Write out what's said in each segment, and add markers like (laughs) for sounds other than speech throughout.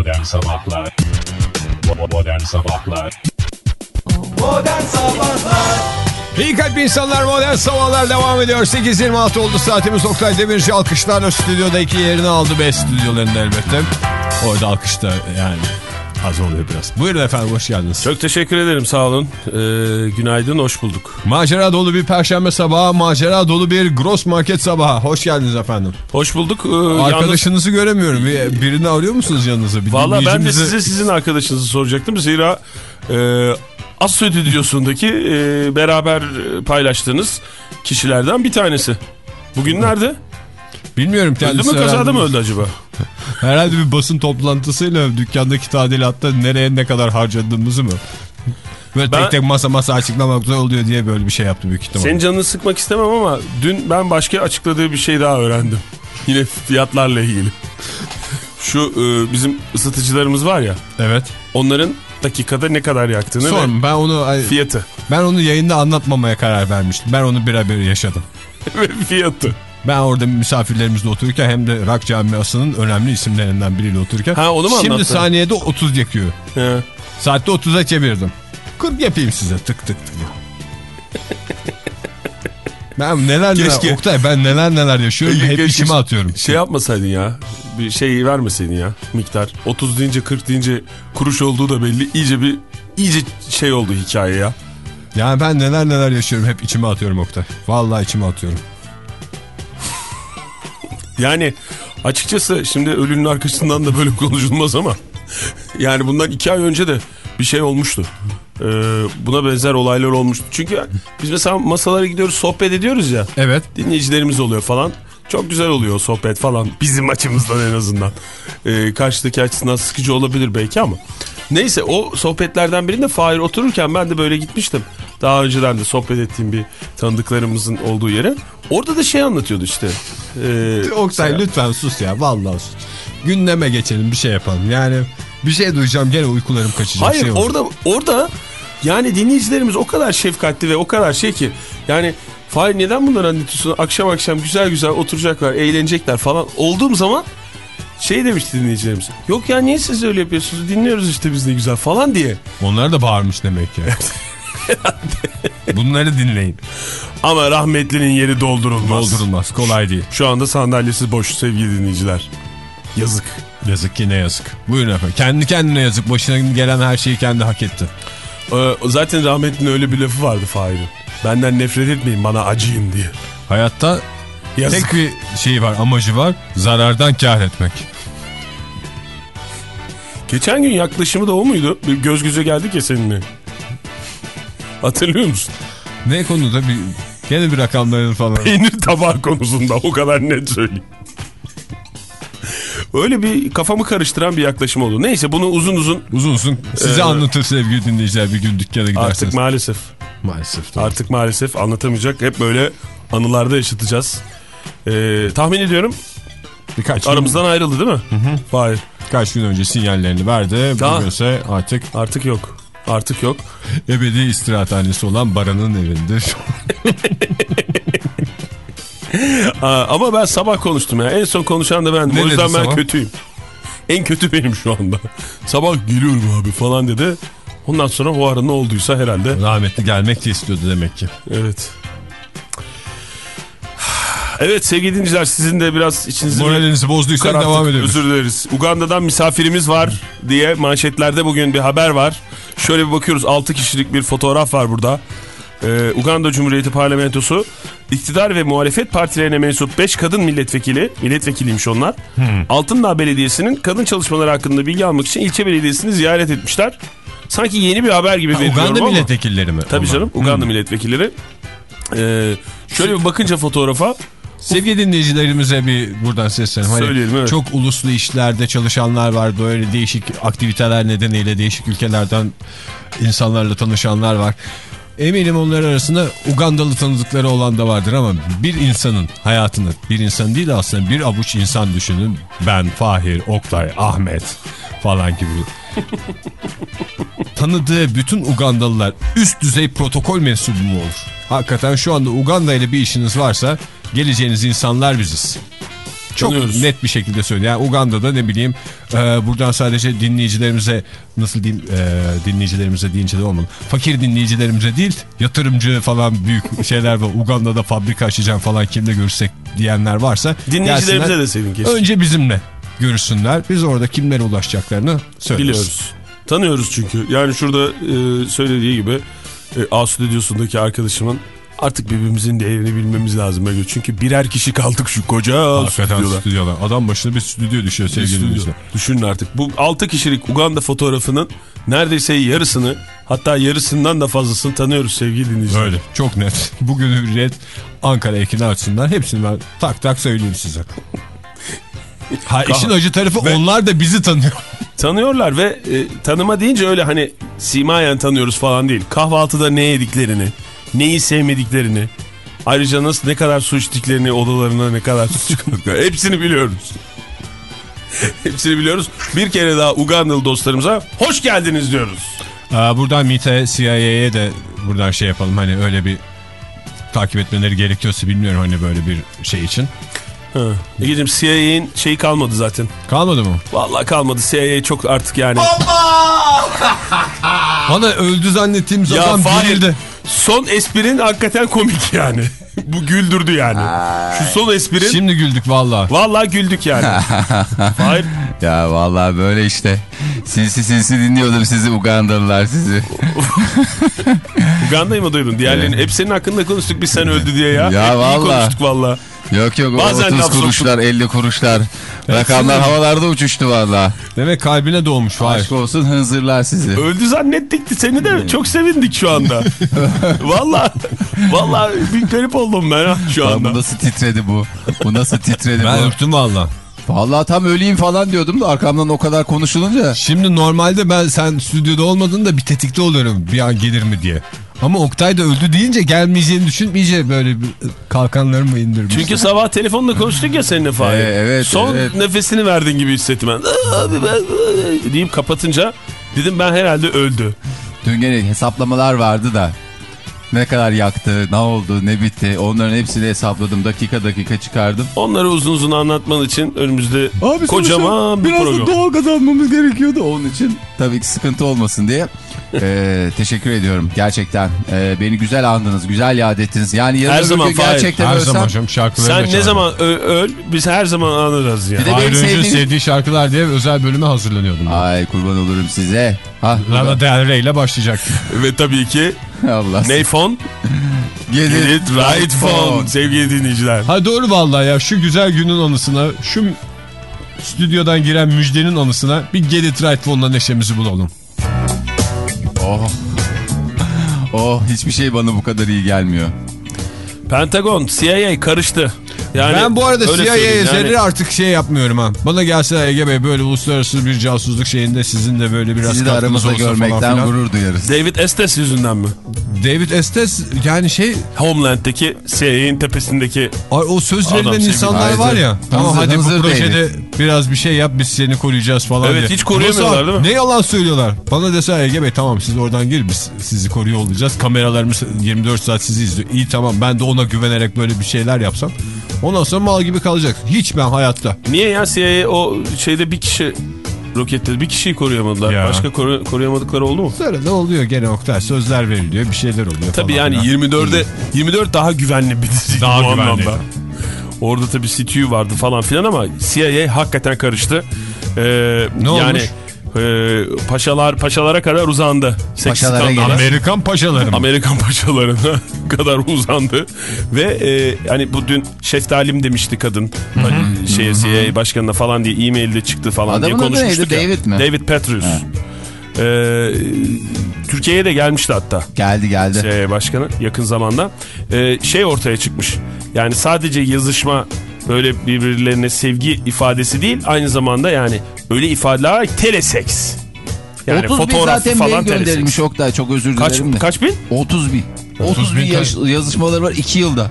Modern Sabahlar. Modern Sabahlar. Modern Sabahlar. İyi kalp insanlar modern sabahlar devam ediyor. 8.26 oldu saatimiz. Oktay Demirci alkışlarla stüdyoda iki yerini aldı. B stüdyolarında elbette. Orada alkışta yani az oluyor biraz. Buyurun efendim hoş geldiniz. Çok teşekkür ederim sağ olun. Ee, günaydın hoş bulduk. Macera dolu bir perşembe sabahı, macera dolu bir gross market sabahı. Hoş geldiniz efendim. Hoş bulduk. Ee, yalnız, Arkadaşınızı göremiyorum. Bir- Birini arıyor musunuz yanınıza? Bir Valla ben de size sizin arkadaşınızı soracaktım. Zira e, Az Stüdyosu'ndaki e, beraber paylaştığınız kişilerden bir tanesi. Bugün nerede? Bilmiyorum Öldü kendisi. mü kazada mı öldü acaba? (laughs) Herhalde bir basın toplantısıyla dükkandaki tadilatta nereye ne kadar harcadığımızı mı? Böyle Ben- tek tek masa masa açıklamak zor oluyor diye böyle bir şey yaptı büyük ihtimalle. Senin canını sıkmak istemem ama dün ben başka açıkladığı bir şey daha öğrendim. (laughs) Yine fiyatlarla ilgili. Şu e, bizim ısıtıcılarımız var ya Evet. onların dakikada ne kadar yaktığını ve Sorma ben onu fiyatı. ben onu yayında anlatmamaya karar vermiştim. Ben onu birebir yaşadım. (laughs) ve fiyatı. Ben orada misafirlerimizle otururken hem de Rock Camiası'nın önemli isimlerinden biriyle otururken. Ha, onu mu Şimdi anlattın? saniyede 30 yakıyor. He. Saatte 30'a çevirdim. 40 yapayım size tık tık tık. ben neler neler Keşke- Oktay ben neler neler yaşıyorum hep Keşke- içime atıyorum. Şey yapmasaydın ya. Bir şey vermeseydin ya miktar. 30 deyince 40 deyince kuruş olduğu da belli. İyice bir iyice şey oldu hikaye ya. Yani ben neler neler yaşıyorum hep içime atıyorum Oktay. Vallahi içime atıyorum. Yani açıkçası şimdi ölünün arkasından da böyle (laughs) konuşulmaz ama yani bundan iki ay önce de bir şey olmuştu. Ee, buna benzer olaylar olmuştu. Çünkü biz mesela masalara gidiyoruz sohbet ediyoruz ya. Evet. dinleyicilerimiz oluyor falan. Çok güzel oluyor sohbet falan. Bizim açımızdan en azından. Ee, karşıdaki açısından sıkıcı olabilir belki ama. Neyse o sohbetlerden birinde Fahir otururken ben de böyle gitmiştim. Daha önceden de sohbet ettiğim bir tanıdıklarımızın olduğu yere. Orada da şey anlatıyordu işte. Ee, Oktay lütfen sus ya vallahi sus. Gündeme geçelim bir şey yapalım. Yani bir şey duyacağım gene uykularım kaçacak. Hayır şey olur. orada orada yani dinleyicilerimiz o kadar şefkatli ve o kadar şey ki yani Fahir neden bunları anlatıyorsun? Akşam akşam güzel güzel oturacaklar, eğlenecekler falan. Olduğum zaman şey demişti dinleyicilerimiz. Yok ya niye siz öyle yapıyorsunuz? Dinliyoruz işte biz de güzel falan diye. Onlar da bağırmış demek ki. (laughs) Bunları dinleyin. Ama rahmetlinin yeri doldurulmaz. Doldurulmaz kolay değil. Şu anda sandalyesi boş sevgili dinleyiciler. Yazık. Yazık ki ne yazık. Buyurun efendim. Kendi kendine yazık. Başına gelen her şeyi kendi hak etti. Ee, zaten rahmetlinin öyle bir lafı vardı Fahir'in. Benden nefret etmeyin bana acıyın diye. Hayatta Yazık. tek bir şey var amacı var. Zarardan kar etmek. Geçen gün yaklaşımı da o muydu? Bir göz göze geldik ya seninle. Hatırlıyor musun? Ne konuda bir gene bir rakamların falan. (laughs) Peynir tabağı konusunda o kadar net söyleyeyim. Öyle bir kafamı karıştıran bir yaklaşım oldu. Neyse bunu uzun uzun Uzun uzun size Ee, anlatır sevgili dinleyiciler bir gün dükkana giderseniz. artık maalesef Maalesef. doğru. artık maalesef anlatamayacak. Hep böyle anılarda yaşatacağız. Ee, tahmin ediyorum Birkaç gün, aramızdan ayrıldı değil mi? Hayır. birkaç gün önce sinyallerini verdi. Daha- Bugünse artık Artık yok. Artık yok. ebedi istirahathanesi olan Baran'ın evinde. (laughs) Aa, ama ben sabah konuştum ya. En son konuşan da. Ne o yüzden ben sabah? kötüyüm. En kötü benim şu anda. sabah geliyorum abi falan dedi. Ondan sonra o ara ne olduysa herhalde. Rahmetli gelmek de istiyordu demek ki. Evet. Evet sevgili dinleyiciler sizin de biraz içinizi Moralinizi bozduysak kararttık. devam edelim. Özür dileriz. Uganda'dan misafirimiz var diye manşetlerde bugün bir haber var. Şöyle bir bakıyoruz 6 kişilik bir fotoğraf var burada. Ee, Uganda Cumhuriyeti Parlamentosu iktidar ve muhalefet partilerine mensup 5 kadın milletvekili, milletvekiliymiş onlar. Hmm. Altındağ Belediyesi'nin kadın çalışmaları hakkında bilgi almak için ilçe belediyesini ziyaret etmişler. Sanki yeni bir haber gibi Ha, veriliyorum Uganda ama. milletvekilleri mi? Tabii onlar? canım Uganda milletvekilleri. Ee, şöyle bir bakınca fotoğrafa Sevgili dinleyicilerimize bir buradan seslenelim. Hani Söyleyelim, evet. Çok uluslu işlerde çalışanlar var. Böyle değişik aktiviteler nedeniyle değişik ülkelerden insanlarla tanışanlar var. Eminim onlar arasında Ugandalı tanıdıkları olan da vardır ama bir insanın hayatını, bir insan değil de aslında bir avuç insan düşünün. Ben, Fahir, Oktay, Ahmet falan gibi. Tanıdığı bütün Ugandalılar üst düzey protokol mensubu mu olur? Hakikaten şu anda Uganda ile bir işiniz varsa geleceğiniz insanlar biziz. Çok Tanıyoruz. net bir şekilde söylüyor. Yani Uganda'da ne bileyim e, buradan sadece dinleyicilerimize nasıl diyeyim e, dinleyicilerimize deyince de olmalı. Fakir dinleyicilerimize değil yatırımcı falan büyük şeyler var. Uganda'da fabrika açacağım falan kimle görüşsek diyenler varsa. Dinleyicilerimize de sevin keşke. Önce bizimle görüşsünler. Biz orada kimlere ulaşacaklarını söyleriz. Biliyoruz. Tanıyoruz çünkü. Yani şurada e, söylediği gibi e, A stüdyosundaki arkadaşımın artık birbirimizin değerini bilmemiz lazım. Ege. Çünkü birer kişi kaldık şu koca Hakikaten stüdyoda. stüdyoda. Adam başına bir stüdyo düşüyor sevgili Stüdyo. dinleyiciler. Düşünün artık. Bu 6 kişilik Uganda fotoğrafının neredeyse yarısını hatta yarısından da fazlasını tanıyoruz sevgili dinleyiciler. Öyle çok net. (laughs) Bugün Hürriyet Ankara ekini açsınlar. Hepsini ben tak tak söyleyeyim size. Ha, işin acı tarafı Ve- onlar da bizi tanıyor. (laughs) Tanıyorlar ve e, tanıma deyince öyle hani simayen tanıyoruz falan değil. Kahvaltıda ne yediklerini, neyi sevmediklerini, ayrıca nasıl ne kadar su içtiklerini, odalarına ne kadar su çıkardıklarını (laughs) hepsini biliyoruz. (laughs) hepsini biliyoruz. Bir kere daha Ugandalı dostlarımıza hoş geldiniz diyoruz. Aa, buradan MİT'e, CIA'ye de buradan şey yapalım. Hani öyle bir takip etmeleri gerekiyorsa bilmiyorum hani böyle bir şey için. Ha. Egeciğim CIA'nin şeyi kalmadı zaten. Kalmadı mı? Vallahi kalmadı. CIA çok artık yani. Bana öldü zannettiğim Ya zaman Fahir, dirildi. Son esprin hakikaten komik yani. (laughs) Bu güldürdü yani. Şu son esprin Şimdi güldük valla. vallahi güldük yani. (laughs) Fahir Ya vallahi böyle işte. Sinsi sinsi dinliyordum sizi Ugandalılar sizi. (laughs) Uganda'yı mı duydun? Diğerlerini hep senin hakkında konuştuk biz sen öldü diye ya. Ya Hep iyi vallahi. konuştuk valla. Yok yok Bazen 30 laf kuruşlar 50 kuruşlar. Rakamlar havalarda uçuştu valla. Demek kalbine doğmuş Fahir. Aşk olsun hınzırlar sizi. Öldü zannettik seni de çok sevindik şu anda. (laughs) valla valla bir garip oldum ben ha şu anda. bu nasıl titredi bu? Bu nasıl titredi Ben bu? ürktüm valla. Vallahi tam öleyim falan diyordum da arkamdan o kadar konuşulunca. Şimdi normalde ben sen stüdyoda olmadığında bir tetikte oluyorum bir an gelir mi diye. Ama Oktay da öldü deyince gelmeyeceğini düşün iyice böyle bir kalkanlarımı indirmiş. Çünkü sabah telefonla konuştuk ya seninle Fahir. Ee, evet, Son evet. nefesini verdin gibi hissettim ben. Abi ben deyip kapatınca dedim ben herhalde öldü. Dün gene hesaplamalar vardı da. Ne kadar yaktı, ne oldu, ne bitti. Onların hepsini hesapladım. Dakika dakika çıkardım. Onları uzun uzun anlatman için önümüzde kocaman bir biraz program. da doğal kazanmamız gerekiyordu onun için. Tabii ki sıkıntı olmasın diye. (laughs) Ee, teşekkür ediyorum gerçekten. Ee, beni güzel andınız, güzel yad ettiniz. Yani yarın Her zaman Fahir, gerçekten Her ölsem... zaman canım şarkıları Sen ne zaman öl biz her zaman anırız ya. Bir de Hayır benim önce sevdiğim- sevdiği şarkılar diye özel bölüme hazırlanıyordum. ben. Ay kurban olurum size. Ha, Lana Del Rey ile başlayacaktım. Ve tabii ki Allah. Ney fon? Get Get it right phone. Sevgili dinleyiciler. Ha doğru vallahi ya şu güzel günün anısına şu stüdyodan giren müjdenin anısına bir Get It Right Phone'la neşemizi bulalım. Oh. Oh hiçbir şey bana bu kadar iyi gelmiyor. Pentagon, CIA karıştı. Yani ben bu arada CIA'ye yani. zerre artık şey yapmıyorum ha. Bana gelse Ege Bey böyle uluslararası bir casusluk şeyinde sizin de böyle biraz Sizi de katkınız aramızda olsa falan görmekten filan. gurur duyarız. David Estes yüzünden mi? David Estes yani şey Homeland'deki CIA'nin tepesindeki ay o söz verilen insanlar var ya. Tamam hadi bu projede biraz bir şey yap biz seni koruyacağız falan Evet, diye. hiç koruyamıyorlar değil mi? Ne yalan söylüyorlar. Bana dese Ege Bey tamam siz oradan gir biz sizi koruyor olacağız. Kameralarımız 24 saat sizi izliyor. İyi tamam ben de ona güvenerek böyle bir şeyler yapsam. Ondan sonra mal gibi kalacak. Hiç ben hayatta. Niye ya CIA o şeyde bir kişi roketledi bir kişiyi koruyamadılar. Ya. Başka koru- koruyamadıkları oldu mu? Sonra ne oluyor gene Oktay sözler veriliyor bir şeyler oluyor Tabii falan yani filan. 24'e 24 daha güvenli bir dizi Daha bu güvenli. anlamda. Orada tabii CTU vardı falan filan ama CIA hakikaten karıştı. Ee, Ne yani olmuş? E, paşalar paşalara kadar uzandı. Paşalara. Amerikan paşaları mı? Amerikan (laughs) paşalarına kadar uzandı ve e, hani bu dün şeftalim demişti kadın hani şey CIA başkanına falan diye e-mailde çıktı falan diye Adamın adı konuşmuştuk ya. David mi? David Petrus. E, Türkiye'ye de gelmişti hatta. Geldi geldi. CIA başkanı yakın zamanda. E, şey ortaya çıkmış. Yani sadece yazışma böyle birbirlerine sevgi ifadesi değil aynı zamanda yani öyle ifadeler teleseks. Yani 30 bin fotoğraf zaten falan mail teleseks. gönderilmiş Oktay çok özür Kaç, dilerim de. kaç bin? 30 bin. 30 bin bin yaş- yazışmaları var 2 yılda.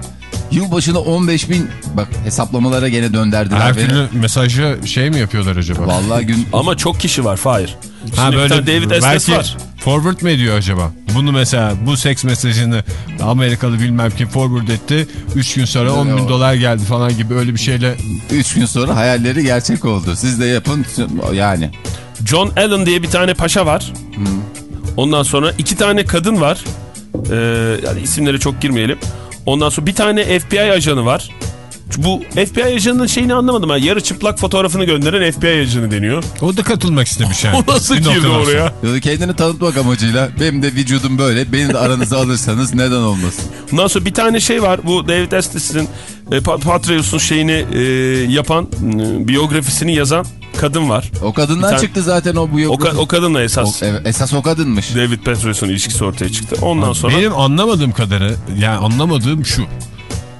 Yılbaşına 15 bin bak hesaplamalara gene dönderdiler Her beni. türlü mesajı şey mi yapıyorlar Vallahi acaba? gün Ama çok kişi var Fahir. Ha Şimdi böyle David Estes belki var. Forward mı ediyor acaba? Bunu mesela bu seks mesajını Amerikalı bilmem kim forward etti. 3 gün sonra 10 bin dolar geldi falan gibi öyle bir şeyle. 3 gün sonra hayalleri gerçek oldu. Siz de yapın yani. John Allen diye bir tane paşa var. Ondan sonra iki tane kadın var. Ee, yani isimlere çok girmeyelim. Ondan sonra bir tane FBI ajanı var. Bu FBI ajanının şeyini anlamadım. Ben. Yarı çıplak fotoğrafını gönderen FBI ajanı deniyor. O da katılmak istemiş yani. (laughs) O nasıl Bir girdi oraya? Ya da kendini tanıtmak amacıyla benim de vücudum böyle. Beni de aranıza alırsanız neden olmasın? Ondan sonra bir tane şey var. Bu David Estes'in e, Pa- Patreus'un şeyini e, yapan, e, biyografisini yazan kadın var. O kadından tane- çıktı zaten o bu O, yok. ka- o kadınla esas. evet, esas o kadınmış. David Petrus'un ilişkisi ortaya çıktı. Ondan sonra Benim anlamadığım kadarı yani anlamadığım şu.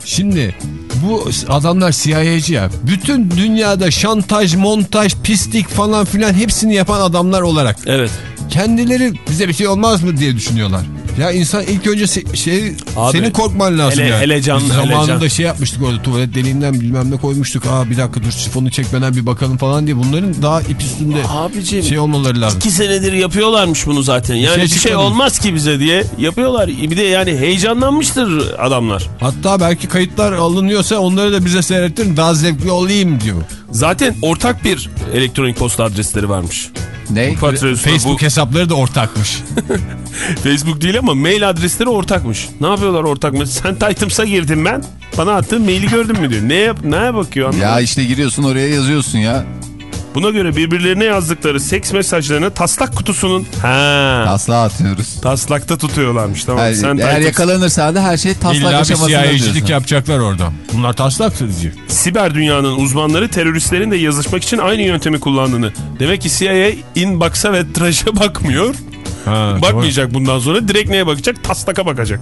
Şimdi bu adamlar CIA'cı ya. Bütün dünyada şantaj, montaj, pislik falan filan hepsini yapan adamlar olarak. evet. Kendileri bize bir şey olmaz mı diye düşünüyorlar. Ya insan ilk önce se- şey Abi, senin korkman lazım hele- ya. hele can- Biz hele zamanında can. şey yapmıştık orada tuvalet deliğinden bilmem ne koymuştuk. Aa bir dakika dur sifonu çekmeden bir bakalım falan diye. Bunların daha ip üstünde Abicim şey olmaları lazım. iki senedir yapıyorlarmış bunu zaten. Yani şey bir şey, olmaz ki bize diye yapıyorlar. Bir de yani heyecanlanmıştır adamlar. Hatta belki kayıtlar alınıyorsa onları da bize seyrettirin daha zevkli olayım diyor. Zaten ortak bir elektronik posta adresleri varmış. Ne? Facebook bu hesapları da ortakmış. (laughs) Facebook değil ama mail adresleri ortakmış. Ne yapıyorlar ortak mı? Sen Titan'sa girdim ben. Bana attığın maili gördün mü diyor. Ne yap neye bakıyor anlamadım. Ya işte giriyorsun oraya yazıyorsun ya. Buna göre birbirlerine yazdıkları seks mesajlarını taslak kutusunun ha Asla atıyoruz. taslakta tutuyorlarmış tamam. Yani Sen eğer yakalanırsa da her şey taslak İlla aşamasında diyorsun. yapacaklar orada. Bunlar taslak diyecek. siber dünyanın uzmanları teröristlerin de yazışmak için aynı yöntemi kullandığını. Demek ki CIA inbox'a ve tıraşa bakmıyor. Ha, Bakmayacak bundan sonra. Direkt neye bakacak? Taslaka bakacak.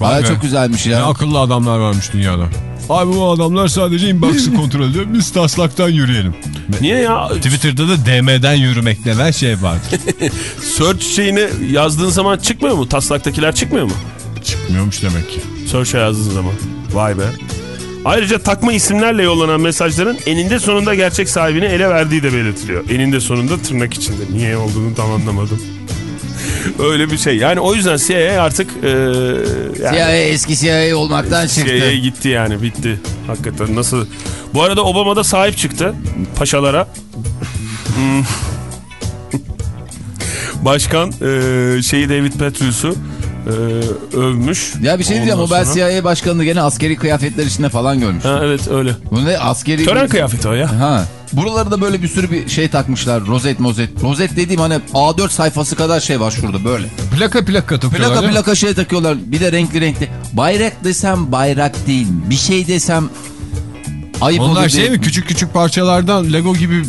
Vay be. çok güzelmiş Ne ya. akıllı adamlar varmış dünyada. Abi bu adamlar sadece inbox'ı (laughs) kontrol ediyor. Biz taslaktan yürüyelim. Niye ya? Twitter'da da DM'den yürümek denen şey vardır. (laughs) Search şeyini yazdığın zaman çıkmıyor mu? Taslaktakiler çıkmıyor mu? Çıkmıyormuş demek ki. Search'a yazdığın zaman. Vay be. Ayrıca takma isimlerle yollanan mesajların eninde sonunda gerçek sahibini ele verdiği de belirtiliyor. Eninde sonunda tırnak içinde. Niye olduğunu tam anlamadım. Öyle bir şey. Yani o yüzden CIA artık e, yani CIA eski CIA olmaktan çıktı. CIA'ya gitti yani bitti. Hakikaten nasıl? Bu arada Obama da sahip çıktı paşalara. Hmm. (laughs) Başkan e, şeyi David Petrus'u e, övmüş. Ya bir şey diyeceğim o ben sonra- CIA başkanını gene askeri kıyafetler içinde falan görmüş. Ha, evet öyle. Bu ne askeri... Tören kıyafeti o ya. Ha. Buraları da böyle bir sürü bir şey takmışlar. Rozet mozet. Rozet dediğim hani A4 sayfası kadar şey var şurada böyle. Plaka plaka takıyorlar Plaka plaka şey takıyorlar. Bir de renkli renkli. Bayrak desem bayrak değil. Bir şey desem ayıp olur Onlar şey diye- mi küçük küçük parçalardan Lego gibi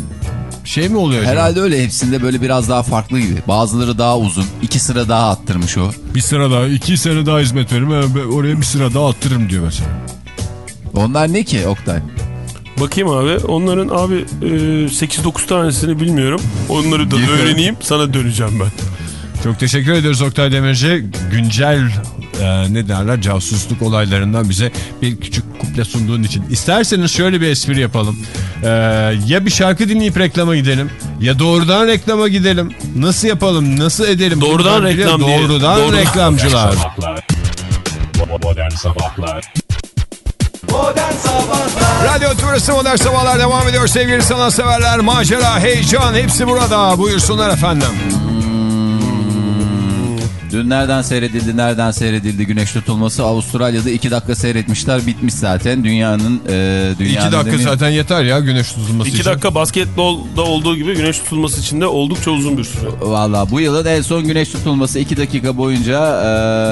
şey mi oluyor? acaba? Herhalde öyle hepsinde böyle biraz daha farklı gibi. Bazıları daha uzun. iki sıra daha attırmış o. Bir sıra daha, iki sene daha hizmet veririm. Oraya bir sıra daha attırırım diyor mesela. Onlar ne ki Oktay? Bakayım abi. Onların abi e, 8-9 tanesini bilmiyorum. Onları da Bilmiyorum. öğreneyim. Sana döneceğim ben. Çok teşekkür ediyoruz Oktay Demirci. Güncel e, ne derler casusluk olaylarından bize bir küçük kuple sunduğun için. İsterseniz şöyle bir espri yapalım. E, ya bir şarkı dinleyip reklama gidelim ya doğrudan reklama gidelim. Nasıl yapalım nasıl edelim? Doğrudan Bunlar bile reklam diye. Doğrudan Doğrudan- reklamcılar. Sabahlar Modern Sabahlar Modern Sabahlar Radyo Tümrüt'ü Modern Sabahlar devam ediyor sevgili sanatseverler. Macera, heyecan hepsi burada. Buyursunlar efendim. Dün nereden seyredildi, nereden seyredildi güneş tutulması? Avustralya'da 2 dakika seyretmişler, bitmiş zaten. Dünyanın... E, dünyanın dakika demin- zaten yeter ya güneş tutulması 2 için. dakika basketbolda olduğu gibi güneş tutulması için de oldukça uzun bir süre. Valla bu yılın en son güneş tutulması 2 dakika boyunca e,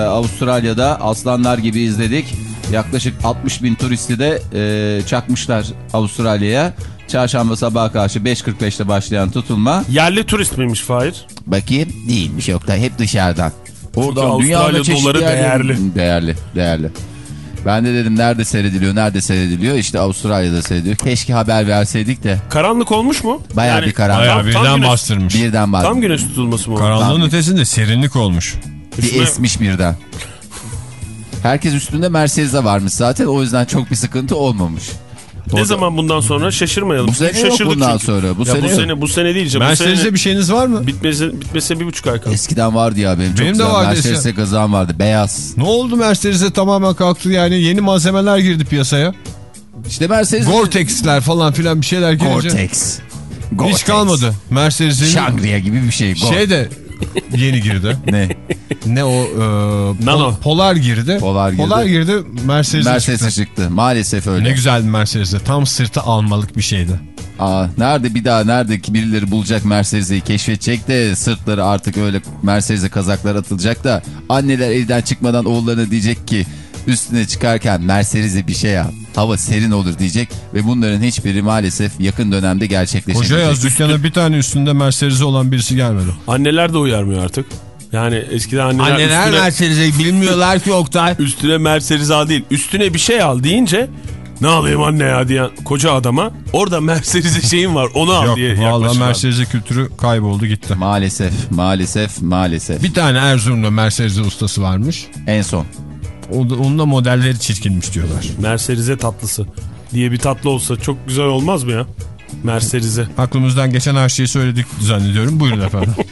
Avustralya'da aslanlar gibi izledik. Yaklaşık 60 bin turisti de e, çakmışlar Avustralya'ya. Çarşamba sabaha karşı 5.45'te başlayan tutulma. Yerli turist miymiş Fahir? Bakayım değilmiş yok da hep dışarıdan. Oradan dünyada çeşitli doları değerli. Değerli, değerli. Ben de dedim nerede seyrediliyor, nerede seyrediliyor? İşte Avustralya'da seyrediliyor. Keşke haber verseydik de Karanlık olmuş mu? Bayağı bir karanlık. Bayağı tam birden güneş, bastırmış. birden bak Tam güneş tutulması mı? Karanlığın Tam- ötesinde serinlik olmuş. bir Üstüne- esmiş birden. Herkes üstünde Mercedes'e varmış zaten o yüzden çok bir sıkıntı olmamış. Ne zaman bundan sonra şaşırmayalım. Bu sene yok Şaşırdık bundan çünkü. sonra, bu ya sene bu sene bu sene değil. Mercedes'e bir şeyiniz var mı? bitmesi, bitmese bir buçuk ay kaldı. Eskiden vardı ya benim çok Benim de güzel vardı Mercedes'e kazağım vardı beyaz. Ne oldu Mercedes'e tamamen kalktı yani yeni malzemeler girdi piyasaya. İşte Mercedes. Gore-Tex'ler falan filan bir şeyler girince. Gore-Tex. Hiç kalmadı. Mercedes'in Shangri-La gibi bir şey. Gore. şey de yeni girdi. Ne? Ne o? E, Nano. Pol- Polar girdi. Polar girdi. Polar girdi. Mercedes'e Mercedes'e çıktı. çıktı. Maalesef öyle. Ne güzel bir Mercedes'e. Tam sırtı almalık bir şeydi. Aa, nerede bir daha nerede ki birileri bulacak Mercedes'i keşfedecek de sırtları artık öyle Mercedes'e kazaklar atılacak da anneler evden çıkmadan oğullarına diyecek ki üstüne çıkarken Mercedes'e bir şey al. Hava serin olur diyecek ve bunların hiçbiri maalesef yakın dönemde gerçekleşmeyecek. Koca yaz dükkana bir tane üstünde Mercedes'e olan birisi gelmedi. Anneler de uyarmıyor artık. Yani eskiden anneler, Anneler üstüne, Mercedes'e bilmiyorlar ki Oktay. (laughs) üstüne Mercedes al değil. Üstüne bir şey al deyince ne alayım anne ya diyen koca adama orada Mercedes'e şeyin var onu al Yok diye valla yaklaşırlar. Mercedes'e kültürü kayboldu gitti. Maalesef, maalesef, maalesef. Bir tane Erzurum'da Mercedes'e ustası varmış. En son. Onun da modelleri çirkinmiş diyorlar. Mercedes'e tatlısı diye bir tatlı olsa çok güzel olmaz mı ya? Mercedes'e. Aklımızdan geçen her şeyi söyledik zannediyorum. Buyurun efendim. (laughs)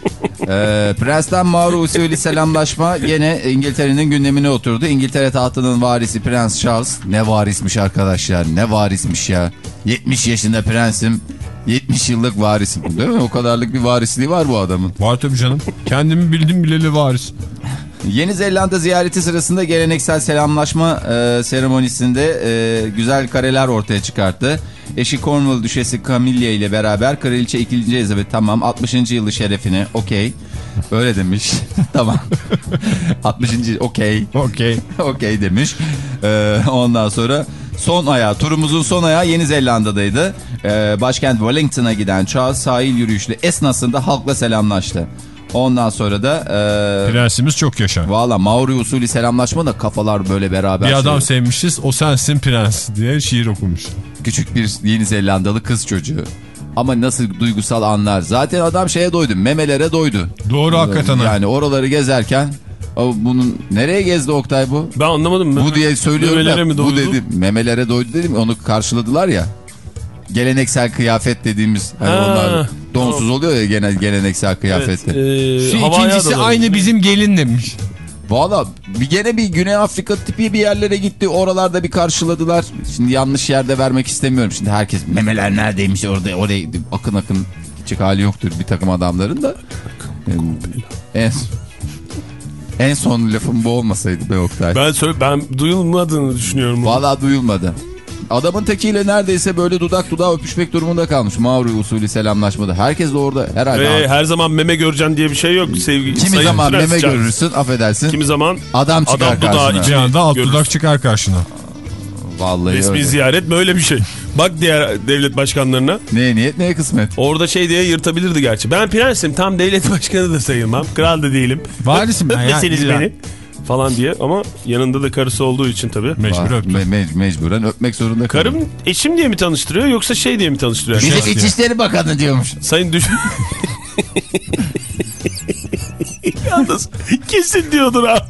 Ee, Prens'ten Mağru usulü selamlaşma yine İngiltere'nin gündemine oturdu. İngiltere tahtının varisi Prens Charles. Ne varismiş arkadaşlar ne varismiş ya. 70 yaşında prensim 70 yıllık varisim. Değil mi? O kadarlık bir varisliği var bu adamın. Var tabii canım. Kendimi bildim bileli varis. Yeni Zelanda ziyareti sırasında geleneksel selamlaşma e, seremonisinde e, güzel kareler ortaya çıkarttı. Eşi Cornwall Düşesi Camilla ile beraber Kraliçe 2. Elizabeth tamam 60. yılı şerefine okey. Öyle demiş. (laughs) tamam. (laughs) 60. okey. Okey. (laughs) okey demiş. E, ondan sonra son ayağı turumuzun son ayağı Yeni Zelanda'daydı. E, başkent Wellington'a giden Charles sahil yürüyüşlü esnasında halkla selamlaştı. Ondan sonra da e, Prensimiz çok yaşar. Valla Maori usulü selamlaşma da kafalar böyle beraber. Bir adam şey- sevmişiz o sensin prens diye şiir okumuş. Küçük bir Yeni Zelandalı kız çocuğu. Ama nasıl duygusal anlar. Zaten adam şeye doydu. Memelere doydu. Doğru hakikaten. ha. Yani oraları gezerken bunun nereye gezdi Oktay bu? Ben anlamadım. Bu diye söylüyorum Memelere da mi bu dedi memelere doydu dedim onu karşıladılar ya. Geleneksel kıyafet dediğimiz hani Ha, onlar donsuz oluyor ya genel geleneksel kıyafette. Evet, Şu e, havaya ikincisi aynı bizim gelin demiş. Valla bir gene bir Güney Afrika tipi bir yerlere gitti. Oralarda bir karşıladılar. Şimdi yanlış yerde vermek istemiyorum. Şimdi herkes memeler neredeymiş orada oraya akın akın çık hali yoktur bir takım adamların da. En, en son lafım bu olmasaydı be Oktay. Ben, söyle, ben duyulmadığını düşünüyorum. Valla duyulmadı. Adamın tekiyle neredeyse böyle dudak dudağa öpüşmek durumunda kalmış. Maori usulü selamlaşmada. Herkes de orada herhalde. Ve her zaman meme göreceksin diye bir şey yok sevgi. Kimi Sayın zaman Prens meme Charles. görürsün affedersin. Kimi zaman Adam çıkar adam dudağı karşına. Bir anda alt görürüz. dudak çıkar karşına. Vallahi resmi öyle. ziyaret böyle bir şey. Bak diğer devlet başkanlarına. Neye niyet neye kısmet. Orada şey diye yırtabilirdi gerçi. Ben prensim tam devlet (laughs) başkanı da sayılmam. Kral da değilim. Varisim ben ya. Öpmeseniz beni. Falan diye ama yanında da karısı olduğu için tabii. Mecbur Var. öptüm. Me- me- mecburen öpmek zorunda kalıyor. Karım eşim diye mi tanıştırıyor yoksa şey diye mi tanıştırıyor? Bizim Şey- İçişleri Bakanı diyormuş. Sayın düş... (laughs) Yalnız kesin diyordur ha.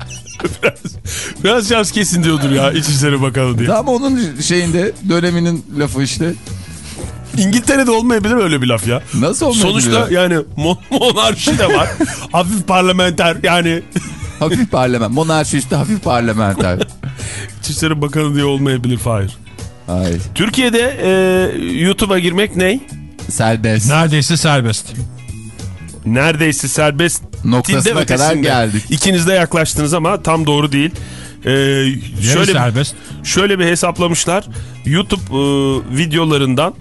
Biraz, biraz kesin diyordur ya İçişleri Bakanı diye. Tam onun şeyinde döneminin lafı işte. İngiltere'de olmayabilir öyle bir laf ya. Nasıl olmayabilir Sonuçta ya? yani mo- monarşi de var. (laughs) Hafif parlamenter yani Hafif parlamenter. Monarşi üstü hafif parlamenter. (laughs) İçişleri Bakanı diye olmayabilir Fahir. Hayır. Türkiye'de e, YouTube'a girmek ne? Serbest. Neredeyse serbest. Neredeyse serbest Noktasına kadar geldik. İkiniz de yaklaştınız ama tam doğru değil. Ee, şöyle, serbest. şöyle bir hesaplamışlar. YouTube e, videolarından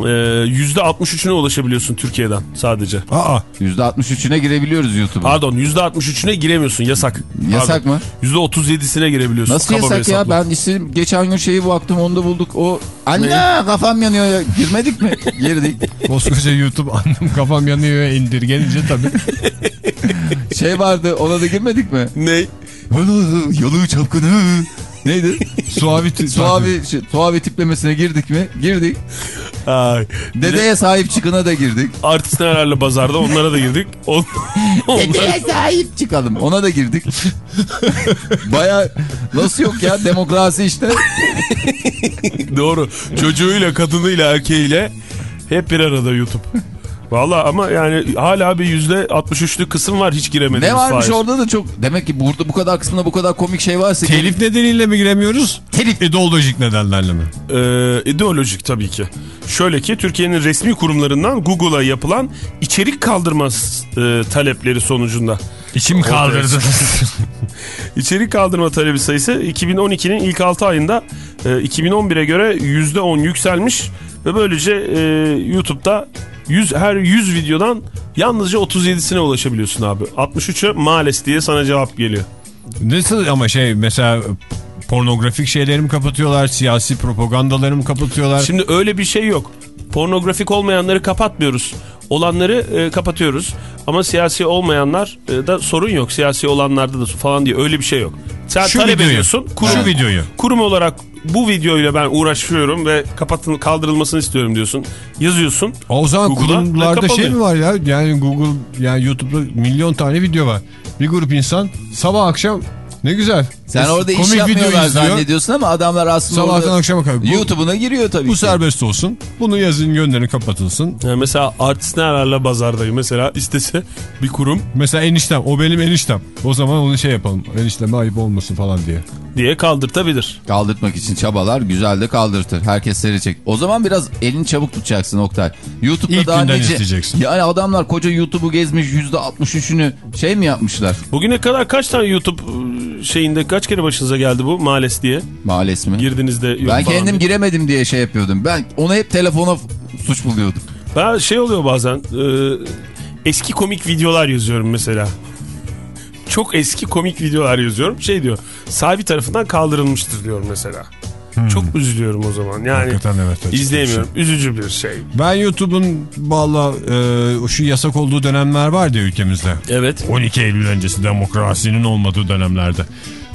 %63'üne ulaşabiliyorsun Türkiye'den sadece. Aa. %63'üne girebiliyoruz YouTube'a. Pardon %63'üne giremiyorsun yasak. Yasak mı? %37'sine girebiliyorsun. Nasıl Kaba yasak ya? Ben istedim. Geçen gün şeyi baktım onu da bulduk. O anne kafam yanıyor ya. Girmedik mi? (laughs) Girdik. Koskoca YouTube annem kafam yanıyor indirgenince tabii. Şey vardı ona da girmedik mi? Ne? Yalı çapkını. Neydi? Suavi. Suavi, (laughs) şey, suavi tiplemesine girdik mi? Girdik. Ay. Dedeye sahip çıkına da girdik. artist herhalde pazarda onlara da girdik. On, onlar- (laughs) Dedeye sahip çıkalım. Ona da girdik. (laughs) Baya nasıl yok ya demokrasi işte. Doğru. Çocuğuyla, kadınıyla, erkeğiyle hep bir arada YouTube. Valla ama yani hala bir yüzde 63'lük kısım var hiç giremediğimiz. Ne varmış Fahir. orada da çok. Demek ki burada bu kadar kısmında bu kadar komik şey varsa. Telif nedeniyle mi giremiyoruz? Telif. İdeolojik nedenlerle mi? Ee, ideolojik tabii ki. Şöyle ki Türkiye'nin resmi kurumlarından Google'a yapılan içerik kaldırma e, talepleri sonucunda. İçim kaldırdı. (laughs) İçerik kaldırma talebi sayısı 2012'nin ilk 6 ayında e, 2011'e göre %10 yükselmiş ve böylece e, YouTube'da 100, her 100 videodan yalnızca 37'sine ulaşabiliyorsun abi. 63'e maalesef diye sana cevap geliyor. Nasıl ama şey mesela pornografik şeyleri mi kapatıyorlar? Siyasi propagandaları mı kapatıyorlar? Şimdi öyle bir şey yok. Pornografik olmayanları kapatmıyoruz. Olanları e, kapatıyoruz. Ama siyasi olmayanlar e, da sorun yok. Siyasi olanlarda da falan diye öyle bir şey yok. Sen Şu talep videoyu, ediyorsun. şu videoyu. Kurum olarak bu videoyla ben uğraşıyorum ve kapatın kaldırılmasını istiyorum diyorsun. Yazıyorsun. o zaman kurumlarda şey mi var ya? Yani Google yani YouTube'da milyon tane video var. Bir grup insan sabah akşam ne güzel. Sen orada iş yapmıyorlar zannediyorsun ama adamlar aslında Sabahtan akşama kadar. YouTube'una giriyor tabii Bu ki. serbest olsun. Bunu yazın gönderin kapatılsın. Yani mesela artist nerede bazardayım mesela istese bir kurum Mesela eniştem o benim eniştem. O zaman onu şey yapalım. Enişteme ayıp olmasın falan diye. diye kaldırtabilir. Kaldırtmak için çabalar güzel de kaldırtır. Herkes seyredecek. O zaman biraz elini çabuk tutacaksın Oktay. YouTube'da İlk daha günden nece... isteyeceksin. Yani adamlar koca YouTube'u gezmiş %63'ünü şey mi yapmışlar? Bugüne kadar kaç tane YouTube e, şeyinde kaç kere başınıza geldi bu maalesef diye Maalesef mi? girdiniz de yok ben kendim diye. giremedim diye şey yapıyordum. Ben onu hep telefona suç buluyordum. Ben şey oluyor bazen e, eski komik videolar yazıyorum mesela. Çok eski komik videolar yazıyorum. Şey diyor sahibi tarafından kaldırılmıştır diyorum mesela. Çok üzülüyorum o zaman. Yani Hakikaten evet, izleyemiyorum. Üzücü bir şey. Ben YouTube'un valla e, şu yasak olduğu dönemler vardı ülkemizde. Evet. 12 Eylül öncesi demokrasinin olmadığı dönemlerde.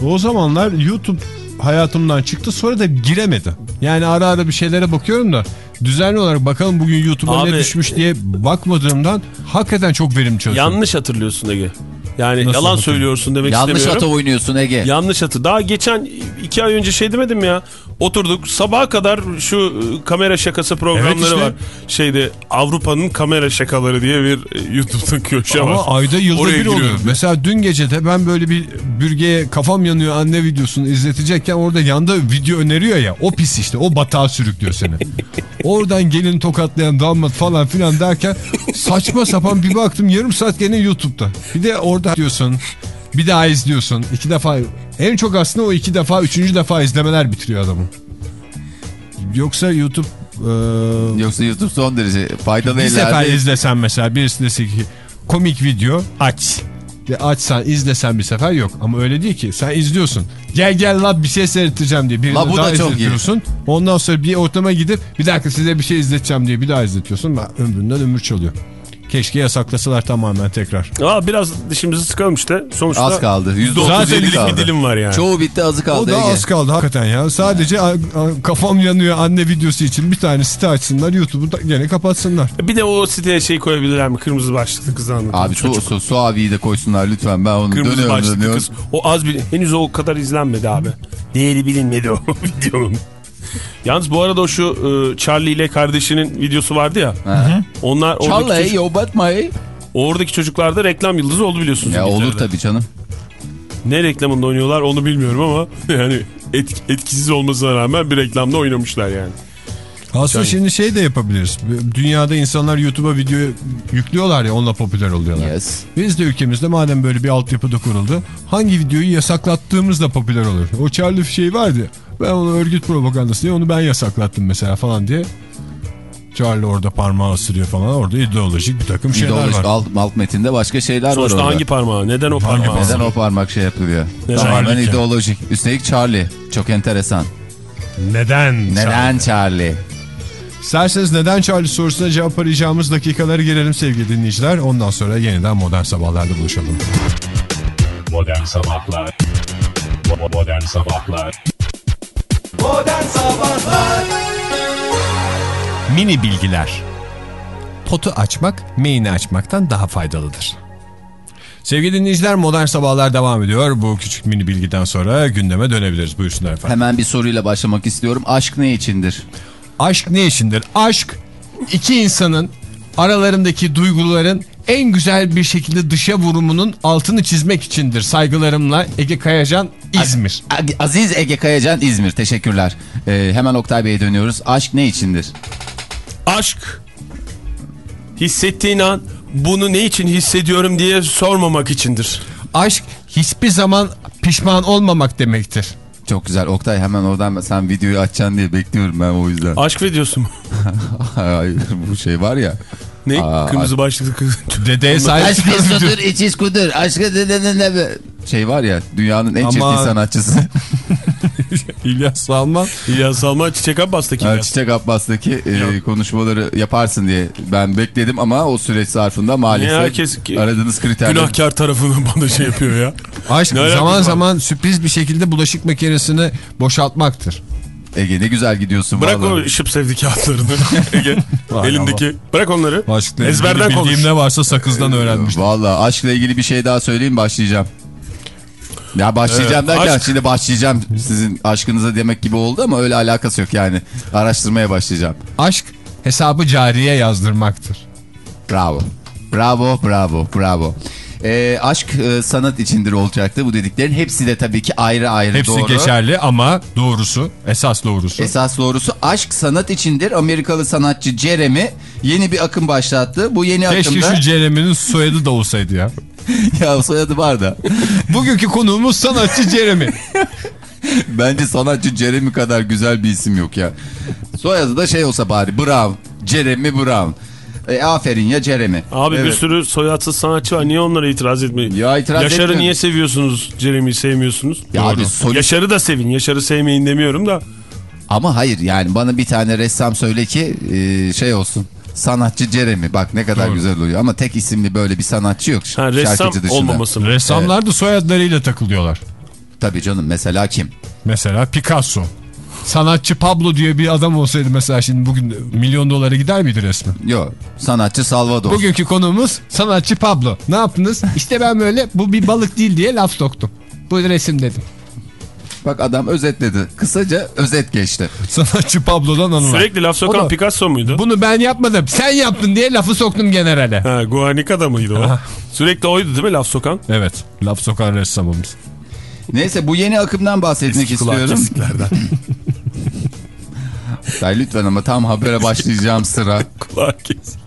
O zamanlar YouTube hayatımdan çıktı sonra da giremedi. Yani ara ara bir şeylere bakıyorum da düzenli olarak bakalım bugün YouTube'a ne düşmüş diye bakmadığımdan hakikaten çok verim çalışıyorum. Yanlış hatırlıyorsun Ege. Yani Nasıl yalan hatırlıyorum? söylüyorsun demek Yanlış istemiyorum. ata oynuyorsun Ege. Yanlış hatı. Daha geçen iki ay önce şey demedim ya. Oturduk sabaha kadar şu e, kamera şakası programları Evet işte. var. Şeyde Avrupa'nın kamera şakaları diye bir e, YouTube'da köşe var. Ama ayda yılda Oraya bir oluyor. Mesela dün gece de ben böyle bir bürgeye kafam yanıyor anne videosunu izletecekken orada yanda video öneriyor ya. O pis işte o batağa sürüklüyor seni. (laughs) Oradan gelin tokatlayan damat falan filan derken saçma sapan bir baktım yarım saat gene YouTube'da. Bir de orada diyorsun bir daha izliyorsun. iki defa en çok aslında o iki defa üçüncü defa izlemeler bitiriyor adamı. Yoksa YouTube e, Yoksa YouTube son derece faydalı bir sefer ellerde. izlesen mesela birisi dese ki komik video aç. Ve açsan izlesen bir sefer yok. Ama öyle değil ki. Sen izliyorsun. Gel gel la bir şey seyrettireceğim diye. Birini La bu daha da çok iyi. izletiyorsun. Ondan sonra bir ortama gidip bir dakika size bir şey izleteceğim diye bir daha izletiyorsun. Ömründen ömür çalıyor. Keşke yasaklasalar tamamen tekrar. Aa, biraz dişimizi sıkalım işte. Sonuçta Az kaldı. Zaten %37 kaldı. bir dilim var yani. Çoğu bitti azı O kaldı da Ege. az kaldı hakikaten ya. Sadece a- kafam yanıyor anne videosu için bir tane site açsınlar. YouTube'u da gene kapatsınlar. Bir de o siteye şey koyabilirler mi? Kırmızı başlıklı kız anlatıyor. Abi su, su, su abiyi de koysunlar lütfen ben onu Kırmızı dönüyorum başlıklı dönüyorum. kız. O az bir henüz o kadar izlenmedi abi. Değeri bilinmedi o (laughs) videonun. (laughs) Yalnız bu arada o şu e, Charlie ile kardeşinin videosu vardı ya. Onlar Charlie çocuk- yo but my. oradaki çocuklar da reklam yıldızı oldu biliyorsunuz. Ya olur tabii canım. Ne reklamında oynuyorlar onu bilmiyorum ama (laughs) yani et- etkisiz olmasına rağmen bir reklamda oynamışlar yani. Aslında Yani- şimdi şey de yapabiliriz. Dünyada insanlar YouTube'a video yüklüyorlar ya onunla popüler oluyorlar. Yes. Biz de ülkemizde madem böyle bir altyapıda kuruldu hangi videoyu yasaklattığımızda popüler olur. O Charlie şey vardı ya, ben onu örgüt propagandası diye onu ben yasaklattım mesela falan diye. Charlie orada parmağı ısırıyor falan orada ideolojik bir takım şeyler İdeolojik var. alt, alt metinde başka şeyler Sonuçta var orada. hangi parmağı? Neden o parmağı? Neden o parmak şey yapılıyor? Neden? Tamamen Charlie. ideolojik. Üstelik Charlie. Çok enteresan. Neden? Neden Charlie? İsterseniz neden Charlie sorusuna cevap arayacağımız dakikaları girelim sevgili dinleyiciler. Ondan sonra yeniden modern sabahlarda buluşalım. Modern Sabahlar Modern Sabahlar Modern Sabahlar mini bilgiler. Potu açmak, meyini açmaktan daha faydalıdır. Sevgili dinleyiciler modern sabahlar devam ediyor. Bu küçük mini bilgiden sonra gündeme dönebiliriz. Buyursunlar efendim. Hemen bir soruyla başlamak istiyorum. Aşk ne içindir? Aşk ne içindir? Aşk iki insanın aralarındaki duyguların en güzel bir şekilde dışa vurumunun altını çizmek içindir. Saygılarımla Ege Kayacan İzmir. Aziz Ege Kayacan İzmir. Teşekkürler. Ee, hemen Oktay Bey'e dönüyoruz. Aşk ne içindir? Aşk hissettiğin an bunu ne için hissediyorum diye sormamak içindir. Aşk hiçbir zaman pişman olmamak demektir. Çok güzel. Oktay hemen oradan sen videoyu açacaksın diye bekliyorum ben o yüzden. Aşk videosu mu? (laughs) Hayır, bu şey var ya. Ne? Aa, Kırmızı başlıklı kız. (laughs) Dedeye sahip Aşk kudur, içiz kudur. Aşkı ne ne. Şey var ya dünyanın en Ama- çirkin sanatçısı. (laughs) İlyas Salman. İlyas Salman Çiçek Abbas'taki İlyas. Çiçek Abbas'taki e, konuşmaları yaparsın diye ben bekledim ama o süreç zarfında maalesef Niye herkes aradığınız kriterler. Günahkar tarafını (laughs) bana şey yapıyor ya. Aşk Ne alakası zaman var? zaman sürpriz bir şekilde bulaşık makinesini boşaltmaktır. Ege ne güzel gidiyorsun Bırak vallahi. o şıp sevdi kağıtlarını (laughs) Ege. Elindeki. Bırak onları. Aşkla Ezberden konuş. bildiğim ne varsa sakızdan öğrenmiştim. Valla aşkla ilgili bir şey daha söyleyeyim başlayacağım. Ya başlayacağım Evet, derken aşk- şimdi başlayacağım sizin aşkınıza demek gibi oldu ama öyle alakası yok yani. Araştırmaya başlayacağım. Aşk hesabı cariye yazdırmaktır. Bravo. Bravo, bravo, bravo. Ee, aşk e, sanat içindir olacaktı bu dediklerin. Hepsi de tabii ki ayrı ayrı Hepsi doğru. geçerli ama doğrusu, esas doğrusu. Esas doğrusu aşk sanat içindir. Amerikalı sanatçı Jeremy yeni bir akım başlattı. Bu yeni Keşke akımda... şu Jeremy'nin soyadı da olsaydı ya. (laughs) ya soyadı var da. (laughs) Bugünkü konuğumuz sanatçı Jeremy. (laughs) Bence sanatçı Jeremy kadar güzel bir isim yok ya. Soyadı da şey olsa bari Brown. Jeremy Brown. E, aferin ya Jeremy. Abi bir Evet. sürü soyadsız sanatçı var. Niye onlara itiraz etmeyin? Ya itiraz Yaşar'ı etmiyorum. niye seviyorsunuz? Jeremy'yi sevmiyorsunuz? Ya Doğru. abi solist- Yaşar'ı da sevin. Yaşar'ı sevmeyin demiyorum da. Ama hayır yani bana bir tane ressam söyle ki e, şey olsun. Sanatçı Jeremy bak ne kadar güzel oluyor ama tek isimli böyle bir sanatçı yok. Ha, ressam olmaması mı? Ressamlar da soyadlarıyla takılıyorlar. Tabii canım mesela kim? Mesela Picasso. Sanatçı Pablo diye bir adam olsaydı mesela şimdi bugün milyon dolara gider miydi resmi? Yok sanatçı Salvador. Bugünkü konuğumuz sanatçı Pablo. Ne yaptınız? İşte ben böyle bu bir balık değil diye laf soktum. Bu resim dedim. Bak adam özetledi. Kısaca özet geçti. Sanatçı Pablo'dan anılar. Sürekli laf sokan da- Picasso muydu? Bunu ben yapmadım. Sen yaptın diye lafı soktum generale. Ha, Guanica'da mıydı o? Sürekli oydu değil mi laf sokan? Evet. Laf sokan ressamımız. Neyse bu yeni akımdan bahsetmek Eski istiyorum. (laughs) Say lütfen ama tam habere başlayacağım (laughs) sıra. Kulak kesik.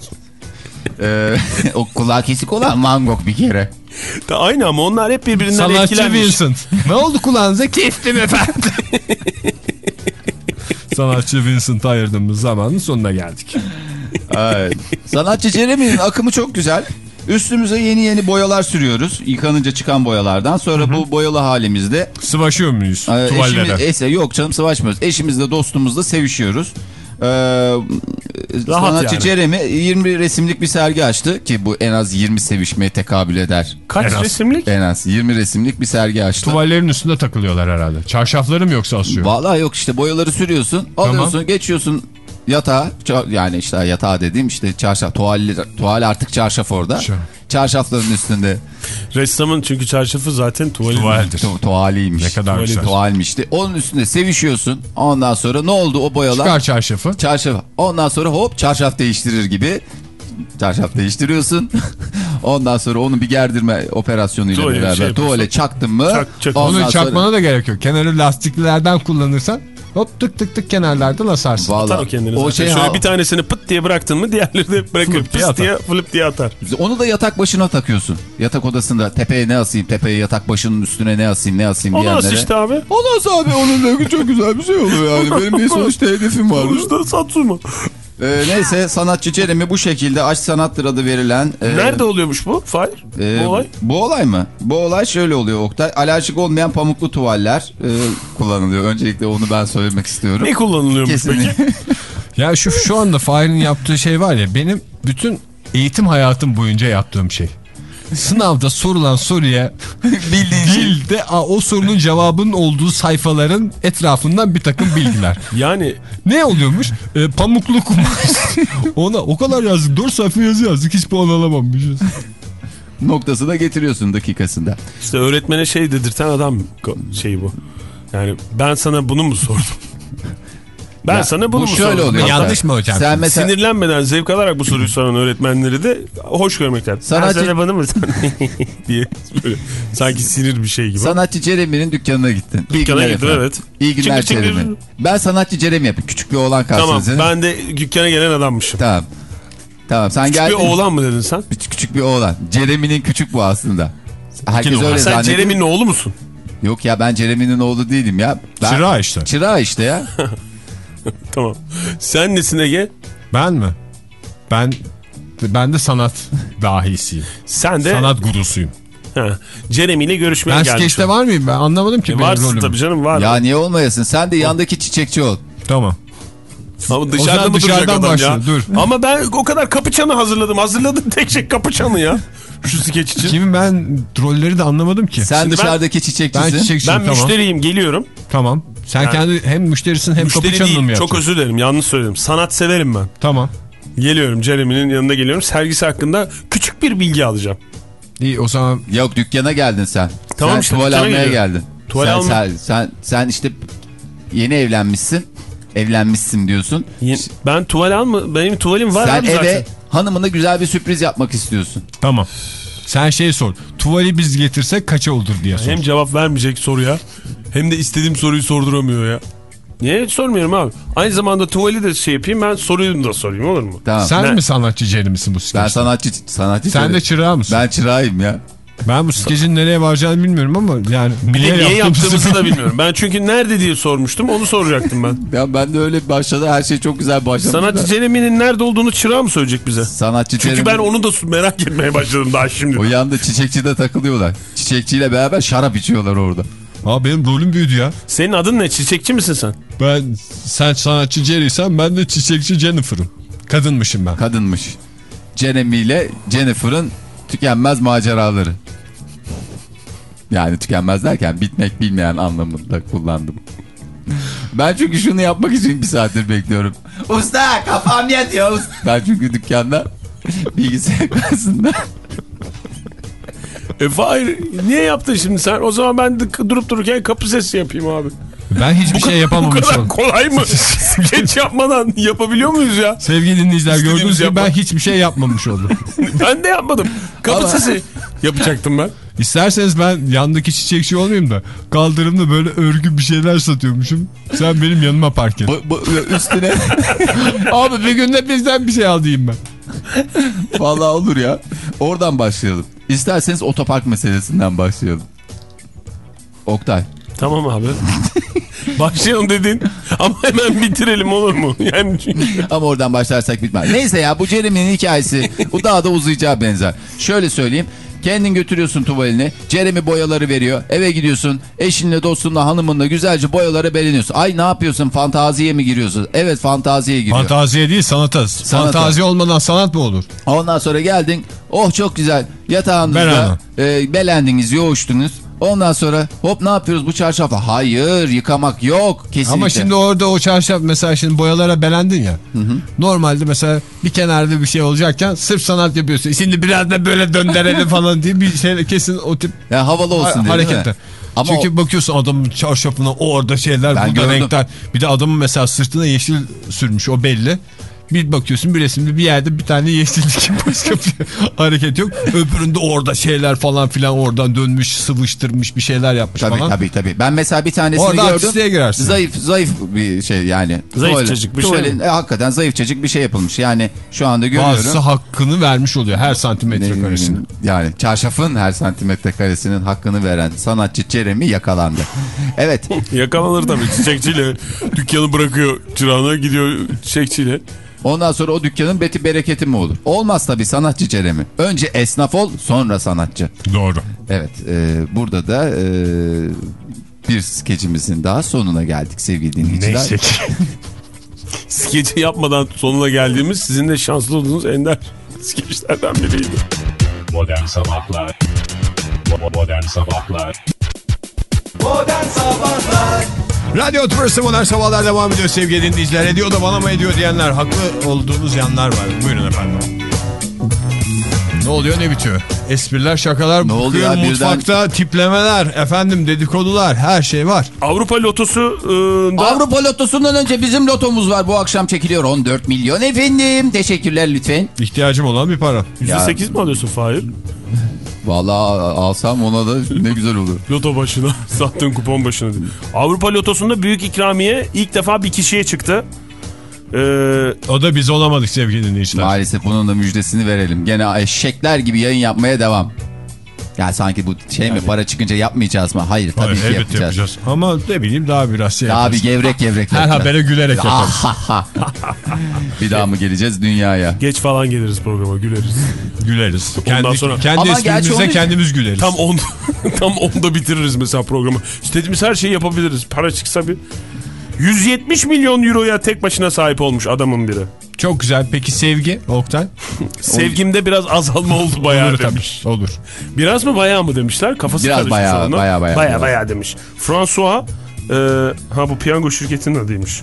Ee, o kulağı kesik olan Van Gogh bir kere. Da Aynı ama onlar hep birbirinden Sanatçı etkilenmiş. Vincent. ne oldu kulağınıza? Kestim efendim. (laughs) Sanatçı Vincent'ı ayırdığımız zamanın sonuna geldik. Evet. Sanatçı Jeremy'nin akımı çok güzel. Üstümüze yeni yeni boyalar sürüyoruz. Yıkanınca çıkan boyalardan. Sonra bu boyalı halimizde Sıvaşıyor muyuz e, tuvallere? eşimiz, ese, yok canım savaşmıyoruz. Eşimizle dostumuzla sevişiyoruz. Ee, sanatçı yani. Jeremy 20 resimlik bir sergi açtı ki bu en az 20 sevişmeye tekabül eder. Kaç En az. resimlik? En az 20 resimlik bir sergi açtı. Tuvallerin üstünde takılıyorlar herhalde. Çarşafları mı yoksa asıyor? Vallahi yok işte boyaları sürüyorsun, alıyorsun, geçiyorsun yatağa. Yani işte yatağa dediğim işte çarşaf, tuval, tuval artık çarşaf orada. Çar- Çarşafların üstünde Ressamın çünkü çarşafı zaten tuvali. Tuvaldir. tu, tuvaliymiş. Ne kadar Tuvali- güzel. Tuvalmişti. Onun üstünde sevişiyorsun. Ondan sonra ne oldu o boyalar? Çıkar çarşafı. Çarşaf. Ondan sonra hop çarşaf değiştirir gibi. Çarşaf değiştiriyorsun. (laughs) Ondan sonra onu bir gerdirme operasyonuyla Tuvale beraber şey tuvale çaktın mı? Çak- çak. Onu sonra- çakmana da gerek yok. Kenarı lastiklerden kullanırsan hop tık tık tık kenarlardan asarsın. Vallahi, Atar o kendini o zaten. şey Şöyle bir tanesini pıt diye bıraktın mı diğerleri de bırakır. Flıp diye atar. diye flıp diye atar. Onu da yatak başına takıyorsun. Yatak odasında tepeye ne asayım, tepeye yatak başının üstüne ne asayım, ne asayım O diyenlere. nasıl işte abi? O nasıl abi? Onun da çok güzel bir şey oluyor yani. Benim bir (laughs) sonuçta hedefim var. Sonuçta Satsuma. Ee, neyse sanatçı Jeremy bu şekilde aşk sanattır adı verilen. e, Nerede oluyormuş bu? Fahir? e, bu olay? Bu olay mı? Bu olay şöyle oluyor Oktay. Alerjik olmayan pamuklu tuvaller e, kullanılıyor. Öncelikle onu ben söylemek istiyorum. Ne kullanılıyormuş Kesinlikle. peki? (laughs) Ya şu şu anda Fahir'in yaptığı şey var ya benim bütün eğitim hayatım boyunca yaptığım şey. Sınavda sorulan soruya (laughs) değil de a, o sorunun cevabının olduğu sayfaların etrafından bir takım bilgiler. (laughs) Yani Ne oluyormuş? E, pamuklu kumaş. (laughs) Ona o kadar yazdık. 4 sayfa yazı yazdık. Hiç puan alamamışız. Noktasına getiriyorsun dakikasında. işte öğretmene şey dedirten adam şey bu. Yani ben sana bunu mu sordum? Ben Ya, sana bunu bu mu şöyle sordum? oluyor. Yanlış mı hocam? Sen mesela Sinirlenmeden zevk alarak bu soruyu soran öğretmenleri de hoş görmekten. Sanatçı- Ben sana bunu mu sordum? diye böyle sanki sinir bir şey gibi. sanatçı Ceremy'nin dükkanına gittin. Dükkana gittim, efendim. evet. İyi günler. Ceremy. Ben sanatçı Ceremy yapayım. Küçük bir oğlan tamam karşınızda. ben de dükkana gelen adammışım. Tamam. Tamam sen Küçük bir geldin. oğlan mı dedin sen? Küçük, küçük bir oğlan. Ceremy'nin küçük bu aslında. Herkes Ha, öyle sen. Jeremy'nin oğlu musun? Yok ya ben Ceremy'nin oğlu değilim ya. Ben... Çırağı işte. Çırağı işte ya. (laughs) (laughs) Tamam. Sen nesin Ege? Ben mi? Ben ben de sanat dahisiyim. Sen de Sanat gurusuyum. Jeremy ile görüşmeye Ben gelmiş. skeçte var mıyım? Ben anlamadım ki E, benim rolümü. tabii canım var. ya niye olmayasın? Sen de yandaki çiçekçi ol. Tamam. Ama dışarıda mı duracak dışarıdan adam başla, ya? dur. Ama ben o kadar kapı çanı hazırladım. Hazırladım (laughs) tek şey kapı çanı ya. Şu skeç için. Kimi ben rolleri de anlamadım ki. Sen Şimdi ben- dışarıdaki çiçekçisin. ben çiçekçiyim Ben tamam. müşteriyim geliyorum. Tamam. Sen Yani- kendi hem müşterisin hem kapı Müşteri mı değil. Çok yapacaksın? özür dilerim. Yanlış söyledim. Sanat severim ben. Tamam. Geliyorum Jeremy'nin yanına geliyorum. Sergisi hakkında küçük bir bilgi alacağım. İyi o zaman Yok dükkana geldin sen. Tamam sen işte, tuval almaya geliyorum. geldin. Tuval sen, alma- sen, sen, sen işte yeni evlenmişsin. Evlenmişsin diyorsun. Yeni- Ben tuval alma. Benim tuvalim var sen eve zaten. hanımına güzel bir sürpriz yapmak istiyorsun. tamam. Sen şey sor. Tuvali biz getirsek kaça olur diye sor. Hem cevap vermeyecek soruya hem de istediğim soruyu sorduramıyor ya. Niye sormuyorum abi? Aynı zamanda tuvali de şey yapayım ben soruyu da sorayım olur mu? Tamam. Sen Ne? mi sanatçı Jerry misin bu skeçte? ben sanatçı sanatçı Sen de çırağı mısın? Ben, Ben çırağıyım ya. bu skecin nereye varacağını bilmiyorum ama yani de niye yaptığımızı- da (laughs) bilmiyorum. Ben çünkü nerede diye sormuştum onu soracaktım ben. Ya ben de öyle başladı. Her şey çok güzel başladı. Sanatçı Jeremy'nin nerede olduğunu çırağı mı söyleyecek bize? Sanatçı Çünkü Jeremy- ben onu da merak etmeye başladım daha şimdi. O yanda çiçekçide takılıyorlar. Çiçekçiyle beraber şarap içiyorlar orada. Aa benim rolüm büyüdü ya. Senin adın ne? Çiçekçi misin sen? Ben sen sanatçı Jerry'sen ben de çiçekçi Jennifer'ım. Kadınmışım ben. Kadınmış. Jeremy ile Jennifer'ın tükenmez maceraları. Yani tükenmez derken bitmek bilmeyen anlamında kullandım. Ben çünkü şunu yapmak için bir saattir bekliyorum. Usta kafam yatıyor. usta. Ben çünkü dükkanda bilgisayar karşısında. E Fahir niye yaptın şimdi sen? O zaman ben durup dururken kapı sesi yapayım abi. Ben hiçbir şey Bu yapamamışım. kadar kolay mı? (laughs) Skeç yapmadan yapabiliyor muyuz ya? Sevgili dinleyiciler gördüğünüz gibi ben hiçbir şey yapmamış oldum. (laughs) Ben de yapmadım. Kapı Ama- sesi yapacaktım ben. İsterseniz ben yandaki çiçekçi olmayayım da kaldırımda böyle örgü bir şeyler satıyormuşum. Sen benim yanıma park et. Bu, bu, üstüne (laughs) Abi bir günde bizden bir şey al diyeyim ben. (laughs) vallahi olur ya. Oradan başlayalım. İsterseniz otopark meselesinden başlayalım. Oktay. Tamam abi. (laughs) Başlayalım dedin ama hemen bitirelim olur mu? (laughs) Yani çünkü... Ama oradan başlarsak bitmez. Neyse ya bu Jeremy'nin hikayesi bu daha da uzayacağı benzer. Şöyle söyleyeyim. Kendin götürüyorsun tuvalini. Jeremy boyaları veriyor. Eve gidiyorsun. Eşinle, dostunla, hanımınla güzelce boyalara beleniyorsun. Ay ne yapıyorsun? Fantaziye mi giriyorsun? Evet fantaziye giriyor. Fantaziye değil sanata. Fantazi olmadan sanat mı olur? Ondan sonra geldin. Oh çok güzel. Yatağınızda e, belendiniz, yoğuştunuz. Ondan sonra hop ne yapıyoruz bu çarşafla? Hayır yıkamak yok kesinlikle. Ama şimdi orada o çarşaf mesela şimdi boyalara belendin ya. Normalde mesela bir kenarda bir şey olacakken sırf sanat yapıyorsun. Şimdi biraz da böyle döndürelim falan diye bir şey kesin o tip Yani havalı olsun ha- hareketler. Ama Çünkü o- bakıyorsun adamın çarşafına orada şeyler Ben burada gördüm. renkler. Bir de adamın mesela sırtına yeşil sürmüş o belli. Bir bakıyorsun bir resimde bir yerde bir tane yeşillik başka bir (laughs) hareket yok. Öbüründe orada şeyler falan filan oradan dönmüş sıvıştırmış bir şeyler yapmış Tabii falan. tabii tabii. Ben mesela bir tanesini Orada gördüm. artistliğe girersin. Zayıf zayıf bir şey yani. Zayıfçacık bir şey tuvalin- mi? e, hakikaten zayıfçacık bir şey yapılmış. Yani şu anda görüyorum. Bazısı hakkını vermiş oluyor her santimetre karesini. Yani çarşafın her santimetre karesinin hakkını veren sanatçı Jeremy yakalandı. (laughs) Evet. Yakalanır tabii çiçekçiyle. Dükkanı bırakıyor çırağına gidiyor çiçekçiyle. Ondan sonra o dükkanın beti bereketi mi olur? Olmaz tabii sanatçı Jeremy. Önce esnaf ol sonra sanatçı. Doğru. Evet e, burada da e, bir skecimizin daha sonuna geldik sevgili dinleyiciler. Neyse ki. (laughs) Skeci yapmadan sonuna geldiğimiz sizin de şanslı olduğunuz ender skeçlerden biriydi. Modern Sabahlar Modern Sabahlar Modern Sabahlar Radyo Tümrüsü Modern Sabahlar devam ediyor sevgili dinleyiciler. Ediyor da bana mı ediyor diyenler haklı olduğunuz yanlar var. Buyurun efendim. Ne oluyor ne bitiyor? Espriler şakalar Ne oldu bıkıyor, ya birden? mutfakta tiplemeler efendim dedikodular her şey var. Avrupa Lotosu e, da Avrupa Lotosu'ndan önce bizim lotomuz var. Bu akşam çekiliyor 14 milyon efendim. Teşekkürler lütfen. İhtiyacım olan bir para. %8 mi alıyorsun Fahir? Vallahi alsam ona da ne güzel olur. (laughs) Loto başına. (laughs) Sattığın kupon başına. Avrupa Lotosu'nda büyük ikramiye ilk defa bir kişiye çıktı. Ee, O da biz olamadık sevgili dinleyiciler. Maalesef bunun da müjdesini verelim. Gene eşekler gibi yayın yapmaya devam. Ya sanki bu şey mi para çıkınca yapmayacağız mı? Hayır tabii Hayır, ki yapacağız. yapacağız. Ama ne bileyim daha biraz şey Daha bir gevrek gevrek Her yapacağız. habere gülerek yaparız. (laughs) bir daha mı geleceğiz dünyaya? geç falan geliriz programa güleriz. Güleriz. Ondan Kendi, sonra- kendi Ama onu- kendimiz güleriz. Tam on, (laughs) tam onda bitiririz mesela programı. İstediğimiz her şeyi yapabiliriz. Para çıksa bir 170 milyon euroya tek başına sahip olmuş adamın biri. Çok güzel. Peki sevgi Oktay? (laughs) Sevgimde biraz azalma oldu bayağı Olur demiş. tabii. Olur. Biraz mı bayağı mı demişler? Kafası Biraz karışmış bayağı, onun. bayağı, bayağı. bayağı, bayağı demiş. François e, ha bu piyango şirketinin adıymış.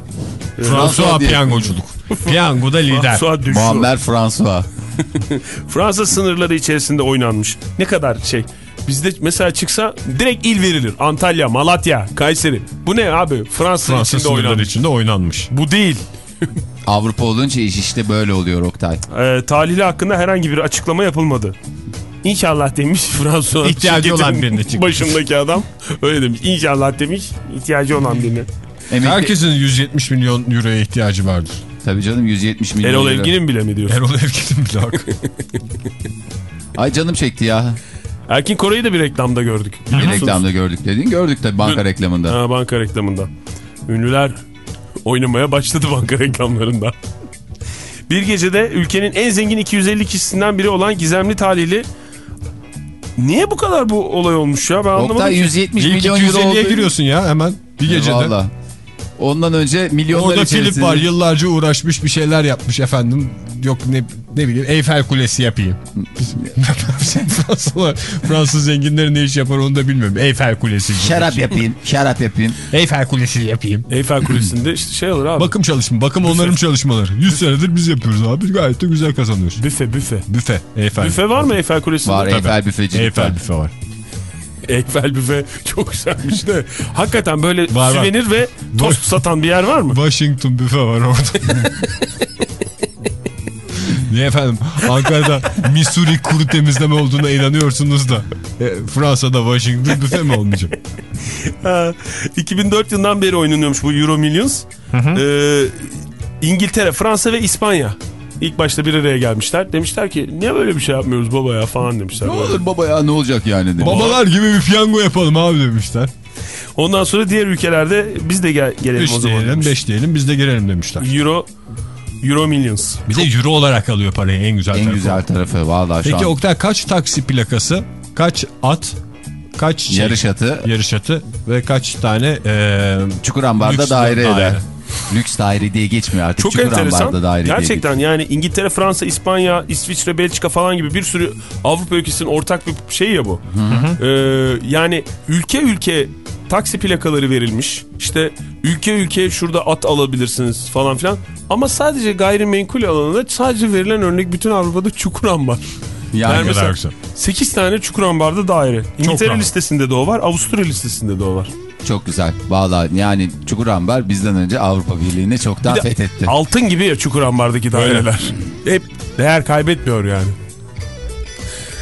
François diye. piyangoculuk. Piyangoda lider. François. Muammer François. (laughs) Fransa sınırları içerisinde oynanmış. Ne kadar şey. Bizde mesela çıksa direkt il verilir. Antalya, Malatya, Kayseri. Bu ne abi? Fransa, Fransa içinde sınırları oynanmış. içinde oynanmış. Bu değil. (laughs) Avrupa olunca iş işte böyle oluyor Oktay. Ee, talihli hakkında herhangi bir açıklama yapılmadı. İnşallah demiş (laughs) Fransa İhtiyacı olan birine çıkmış. (laughs) Başındaki adam öyle demiş. İnşallah demiş ihtiyacı olan birine. Emekli... Herkesin 170 milyon euroya ihtiyacı vardır. Tabii canım 170 milyon Erol. Evgin'in bile mi diyorsun? Erol Evgin'in bile hakkı. (laughs) Ay canım çekti ya. Erkin Koray'ı da bir reklamda gördük. Bir reklamda gördük dedin. Gördük tabii banka Dün- reklamında. Ha, banka reklamında. Ünlüler oynamaya başladı banka reklamlarında. Bir gecede ülkenin en zengin 250 kişisinden biri olan gizemli talihli Niye bu kadar bu olay olmuş ya ben anlamadım. Oktay ki. 170 İlk milyon euro 250'ye oldu. giriyorsun ya hemen bir gecede. Valla. Ondan önce milyonlar Orada içerisinde. Filip var yıllarca uğraşmış bir şeyler yapmış efendim. Yok ne, ne bileyim Eyfel Kulesi yapayım. (laughs) Fransızlar, Fransız zenginleri ne iş yapar onu da bilmiyorum. Eyfel Kulesi. Şarap yapayım, şarap yapayım. Eyfel Kulesi yapayım. Eyfel Kulesi'nde işte şey alır abi. Bakım çalışma, bakım onların çalışmaları. 100 senedir biz yapıyoruz abi. Gayet de güzel kazanıyoruz. Büfe büfe. Büfe, Eyfel. Büfe var mı Eyfel Kulesi'nde? Var Tabii. Eyfel büfeci. Eyfel büfe var. Eyfel büfe çok güzelmiş de. Hakikaten böyle Var, var. süvenir ve tost satan bir yer var mı? Washington büfe var orada. Niye efendim? Ankara'da Missouri kuru temizleme olduğuna inanıyorsunuz da e, Fransa'da Washington büfe mi olmayacak? Ha, 2004 yılından beri oynanıyormuş bu Euro Millions. Ee, İngiltere, Fransa ve İspanya. İlk başta bir araya gelmişler. Demişler ki niye böyle bir şey yapmıyoruz baba ya falan demişler. Ne olur baba ya ne olacak yani demiş. Babalar gibi bir piyango yapalım abi demişler. Ondan sonra diğer ülkelerde biz de gel gelelim 3 o zaman. diyelim demiş. 5 diyelim biz de girelim demişler. Euro Euro Millions. Bir de euro olarak alıyor parayı en güzel En tarafı. güzel tarafı valla şu Peki an. Oktay kaç taksi plakası, kaç at, kaç şey, Yarış atı yarış atı ve kaç tane e, Çukurambar'da Lüks daire daire. eder. Lüks daire diye geçmiyor artık. Çok Çukurambar'da enteresan. daire Gerçekten yani İngiltere, Fransa, İspanya, İsviçre, Belçika falan gibi bir sürü Avrupa ülkesinin ortak bir şey ya bu. Ee, yani ülke ülke taksi plakaları verilmiş. İşte ülke ülke şurada at alabilirsiniz falan filan. Ama sadece gayrimenkul alanında sadece verilen örnek bütün Avrupa'da Çukurambar. Yani Yani mesela güzel. 8 tane Çukurambar'da daire. İngiltere listesinde de o var. Avusturya listesinde de o var. Çok güzel. Valla yani Çukurambar bizden önce Avrupa Birliği'ni çoktan Bir fethetti. altın gibi ya Çukurambar'daki daireler. Hep değer kaybetmiyor yani.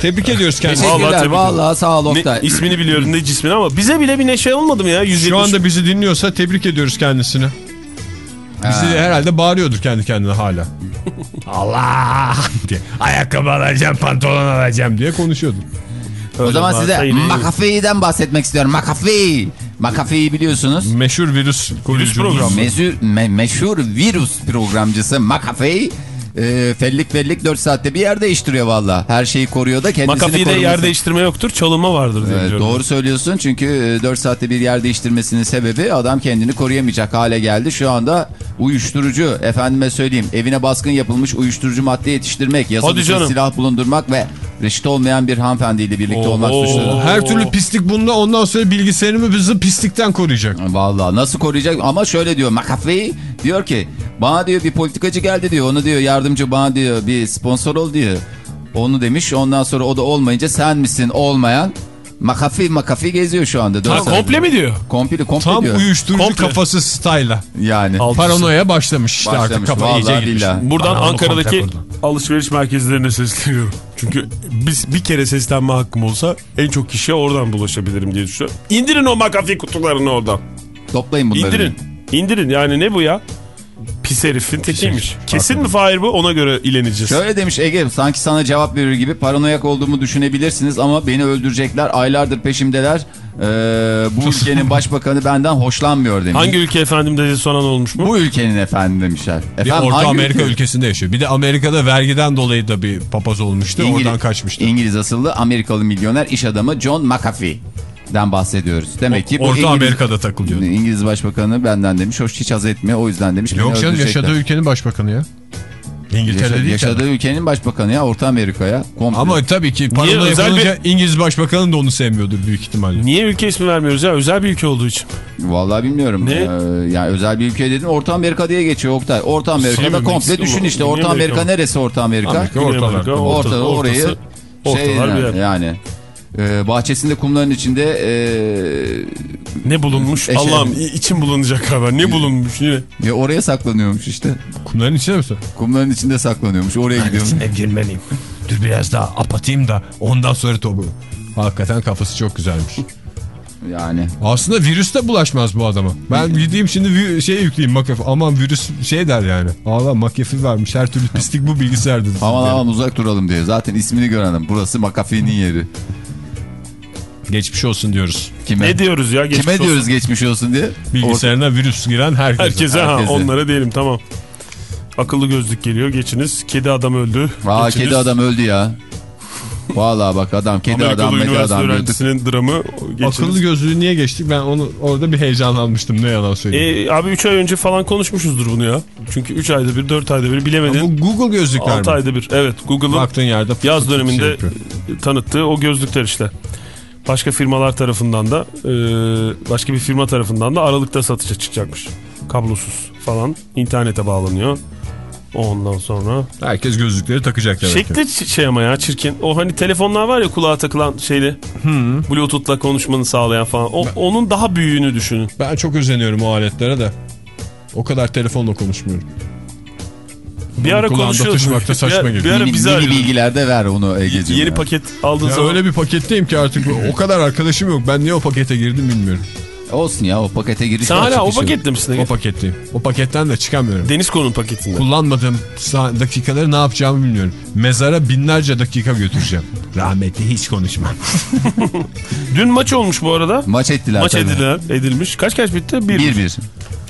tebrik ediyoruz kendisini. Vallahi Teşekkürler. tebrik Valla sağ ol Ne, Oktay. ismini biliyorum ne cismini ama bize bile bir neşe olmadı mı ya? 170. Şu anda bizi dinliyorsa tebrik ediyoruz kendisini. Bizi Ha. herhalde bağırıyordur kendi kendine hala. (laughs) Allah (laughs) diye. Ayakkabı alacağım, pantolon alacağım diye konuşuyordu. O zaman size McAfee'den bahsetmek istiyorum. McAfee. McAfee'yi biliyorsunuz. Meşhur virüs koruyucu program. Meşhur, me- meşhur virüs programcısı McAfee. E, fellik fellik 4 saatte bir yer değiştiriyor valla. Her şeyi koruyor da kendisini McAfee'de koruması. yer değiştirme yoktur, çalınma vardır diye Evet, doğru söylüyorsun çünkü 4 saatte bir yer değiştirmesinin sebebi adam kendini koruyamayacak hale geldi. Şu anda uyuşturucu efendime söyleyeyim evine baskın yapılmış uyuşturucu madde yetiştirmek, yasa silah bulundurmak ve Reşit olmayan bir hanımefendiyle birlikte Oo. olmak suçlu. Her türlü pislik bunda ondan sonra bilgisayarımı bizi pislikten koruyacak. Vallahi nasıl koruyacak ama şöyle diyor McAfee diyor ki bana diyor bir politikacı geldi diyor onu diyor yardımcı bana diyor bir sponsor ol diyor. Onu demiş ondan sonra o da olmayınca sen misin olmayan McAfee McAfee geziyor şu anda. Ha, komple mi diyor? Komple komple Tam diyor. uyuşturucu Komple. kafası style'la. Yani. Altısı. Paranoya başlamış işte Başlamış, artık kafa vallahi iyice gitmiş. Buradan Bana Ankara'daki alışveriş merkezlerine sesleniyorum. Çünkü biz bir kere seslenme hakkım olsa en çok kişiye oradan bulaşabilirim diye düşünüyorum. İndirin o McAfee kutularını oradan. Toplayın bunları. İndirin. İndirin yani ne bu ya? Pis herifin tekiymiş. Kesin mi Fahir bu? Ona göre ileneceğiz. Şöyle demiş Ege sanki sana cevap verir gibi paranoyak olduğumu düşünebilirsiniz ama beni öldürecekler aylardır peşimdeler. Ee, bu ülkenin başbakanı benden hoşlanmıyor demiş. Hangi ülke efendim dedi soran olmuş mu? Bu ülkenin efendim demişler. Bir Efendim, Orta hangi Amerika ülke? ülkesinde yaşıyor. Bir de Amerika'da vergiden dolayı da bir papaz olmuştu. İngiliz- Oradan kaçmıştı. İngiliz asıllı Amerikalı milyoner iş adamı John McAfee'den bahsediyoruz. Demek ki Orta İngiliz, Amerika'da takılıyordu. İngiliz başbakanı benden demiş hoş hiç haz etmiyor o yüzden demiş. Yok canım yaşadığı ülkenin başbakanı ya. İngiltere Yaşa- değil yaşadığı tabii. ülkenin başbakanı ya Orta Amerika'ya. Ama tabii ki özel yapılınca İngiliz başbakanı da onu sevmiyordur büyük ihtimalle. Niye ülke ismi vermiyoruz ya? Özel bir ülke olduğu için. Vallahi bilmiyorum. Ne? Ee, yani özel bir ülke dedin Orta Amerika diye geçiyor Oktay. Orta Amerika'da Şey komple Meksika düşün işte. Orta Amerika Amerika neresi Orta Amerika? Amerika, Orta Amerika. Ortada ortası- orayı şey ortalar bir yer. yani. Ee, bahçesinde kumların içinde ee, Ne bulunmuş? Eşeğim. Allah'ım içim bulunacak haber. Ne bulunmuş yine? ya oraya saklanıyormuş işte. Kumların içinde misin? Kumların içinde saklanıyormuş. Oraya gidiyormuş. girmeliyim. Dur biraz daha apatayım da ondan sonra topu. Hakikaten kafası çok güzelmiş. Yani. Aslında virüs de bulaşmaz bu adama. Ben gideyim şimdi şey yükleyeyim McAfee. Aman virüs şey der yani. Allah McAfee varmış her türlü pislik bu bilgisayarda. Aman aman uzak duralım diye. Zaten ismini görelim. Burası McAfee'nin yeri. Geçmiş olsun diyoruz. Kime? Ne diyoruz ya? Geçmiş Kime olsun. diyoruz geçmiş olsun diye? Bilgisayarına virüs giren herkese. Herkese, ha Herkese. onlara diyelim tamam. Akıllı gözlük geliyor geçiniz. Kedi adam öldü. Aa Geçiniz. kedi adam öldü ya. Vallahi bak adam kedi Amerikalı adam medi adam öğrencisinin dramı. Geçiniz. Akıllı gözlüğü niye geçtik? Ben onu orada bir heyecanlanmıştım. Ne yalan söyleyeyim. E, abi 3 ay önce falan konuşmuşuzdur bunu ya. Çünkü 3 ayda bir 4 ayda bir bilemedin. bu Google gözlükler 6 mi? ayda bir. Evet Google'ın yaz döneminde şey yapıyor. tanıttığı o gözlükler işte. Başka firmalar tarafından da e, başka bir firma tarafından da Aralık'ta satışa çıkacakmış. Kablosuz falan internete bağlanıyor. Ondan sonra Herkes gözlükleri takacak demek ki. şekli ç- şey ama ya çirkin. O hani telefonlar var ya kulağa takılan şeyli. Bluetooth'la konuşmanı sağlayan falan. O, onun daha büyüğünü düşünün. Ben çok özeniyorum o aletlere de. O kadar telefonla konuşmuyorum. Bir ara konuşuyorduk. taşımakta saçma bir, geliyor. bir ara Mini, bizi mini arıyordun. bilgiler de ver onu Ege'ciğim. Yeni ya. paket aldığın Ya zaman öyle bir paketteyim ki artık o kadar arkadaşım yok. Ben niye o pakete girdim bilmiyorum. Olsun ya o pakete giriş sen hala o pakette misin? O paketteyim. O paketten de çıkamıyorum. Deniz konunun paketinde. Kullanmadığım dakikaları ne yapacağımı bilmiyorum. Mezara binlerce dakika götüreceğim. (laughs) Rahmetli hiç konuşmam. Dün maç olmuş bu arada. Maç ettiler Maç tabii. edilen, edilmiş. Kaç kaç bitti? 1-1.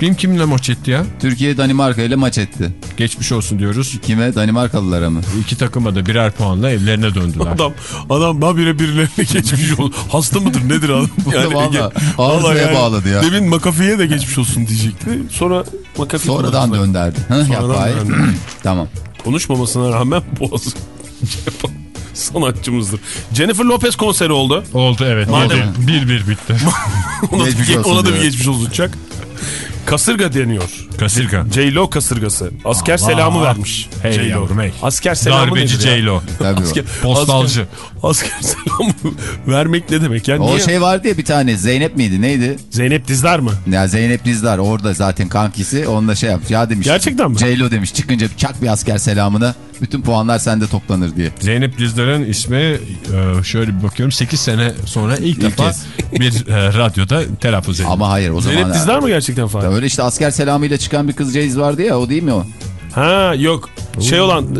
1-1. Kim kiminle maç etti ya? Türkiye Danimarka ile maç etti. Geçmiş olsun diyoruz. Kime? Danimarkalılara mı? İki takıma da birer puanla evlerine döndüler. Adam adam habire birilerine (laughs) geçmiş oldu. Hasta mıdır nedir adam? Valla, Ege- arızaya bağladı ya. Demin McAfee'ye de geçmiş olsun diyecekti. Sonra McAfee Sonradan dönderdi. Hı, Sonradan döndü. (clears throat) tamam. Konuşmamasına rağmen (laughs) boğazı (laughs) sanatçımızdır. Jennifer Lopez konseri oldu. Oldu evet. Madem- Oldu. Bir bir bitti. Ona, olsun ona da bir geçmiş olacak. Kasırga deniyor. Kasırga. J-Lo kasırgası. Asker selamı vermiş. Hey hey. Asker selamı Darbeci nedir ya? J-Lo. Tabii o. Asker, Postalcı. Asker, asker (laughs) selamı vermek ne demek? Yani O niye? şey vardı ya bir tane Zeynep miydi neydi? Zeynep Dizdar mı? Ya Zeynep Dizdar orada zaten kankisi onunla şey yapmış. Ya demiş. Gerçekten mi? Ceylo demiş çıkınca çak bir asker selamına bütün puanlar sende toplanır diye. Zeynep Dizdar'ın ismi e, şöyle bir bakıyorum 8 sene sonra ilk, defa kez. (laughs) bir e, radyoda telaffuz edildi. Ama hayır o zaman. Zeynep Dizdar mı gerçekten falan? Öyle işte asker selamıyla çıkan bir kızcağız vardı ya o değil mi o? Ha yok. Şey olan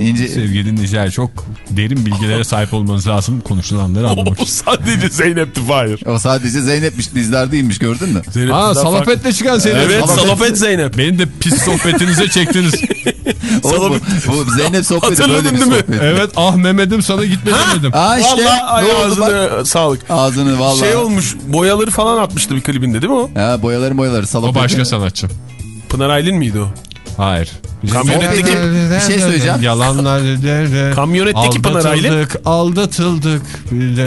İnce... Sevgili dinleyiciler çok derin bilgilere sahip olmanız lazım konuşulanları (laughs) anlamak o için. sadece Zeynep'ti Fahir. O sadece Zeynep'miş değilmiş gördün mü? Zeynep Aa Dizdar farklı. çıkan seni. Evet Salafet- Salafet Zeynep. Beni de pis sohbetinize çektiniz. (laughs) Oğlum, bu, bu Zeynep sohbeti Hatırladın böyle bir değil mi? sohbet. evet ah Mehmet'im sana gitme demedim. Aa işte Vallahi ne oldu bak. ağzını sağlık. Ağzını vallahi. Şey olmuş boyaları falan atmıştı bir klibinde değil mi o? Ha, boyaları boyaları salopeti. O başka sanatçı. Pınar Aylin miydi o? Hayır. Kamyonetteki, Bir şey söyleyeceğim. Yalanlar derler. (laughs) Kamyonetteki Pınar Aylin. Aldatıldık, aldatıldık.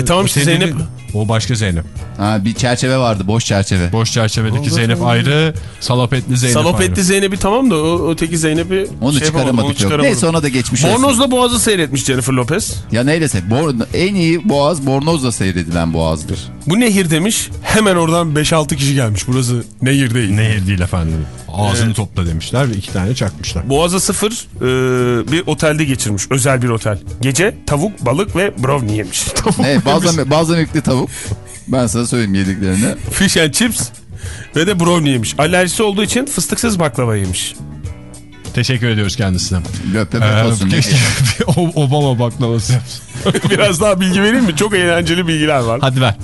E tamam işte Zeynep. O başka Zeynep. Ha, bir çerçeve vardı boş çerçeve. Boş çerçevedeki Zeynep ayrı, salopetli Zeynep Salopetli ayrı. Zeynep'i tamam da o, öteki Zeynep'i Onu şey çıkaramadık onu yok. çıkaramadım. Neyse ona da geçmiş olsun. Bornozla Boğaz'ı seyretmiş Jennifer Lopez. Ya neylese Bor- en iyi boğaz Bornoz'la seyredilen boğazdır. Bu nehir demiş. Hemen oradan 5-6 kişi gelmiş. Burası nehir değil. Nehir değil efendim. Ağzını topla demişler ve iki tane çakmışlar. Boğaz'a sıfır e, bir otelde geçirmiş. Özel bir otel. Gece tavuk, balık ve brownie yemiş. (laughs) Ne bazen bazen yüklü tavuk. Ben sana söyleyeyim yediklerini. Fish and chips ve de brownie yemiş. Alerjisi olduğu için fıstıksız baklava yemiş. Teşekkür ediyoruz kendisine. Löp Ee, olsun. keşke Obama baklavası yapsın. (laughs) Biraz daha bilgi vereyim mi? Çok eğlenceli bilgiler var. Hadi ver.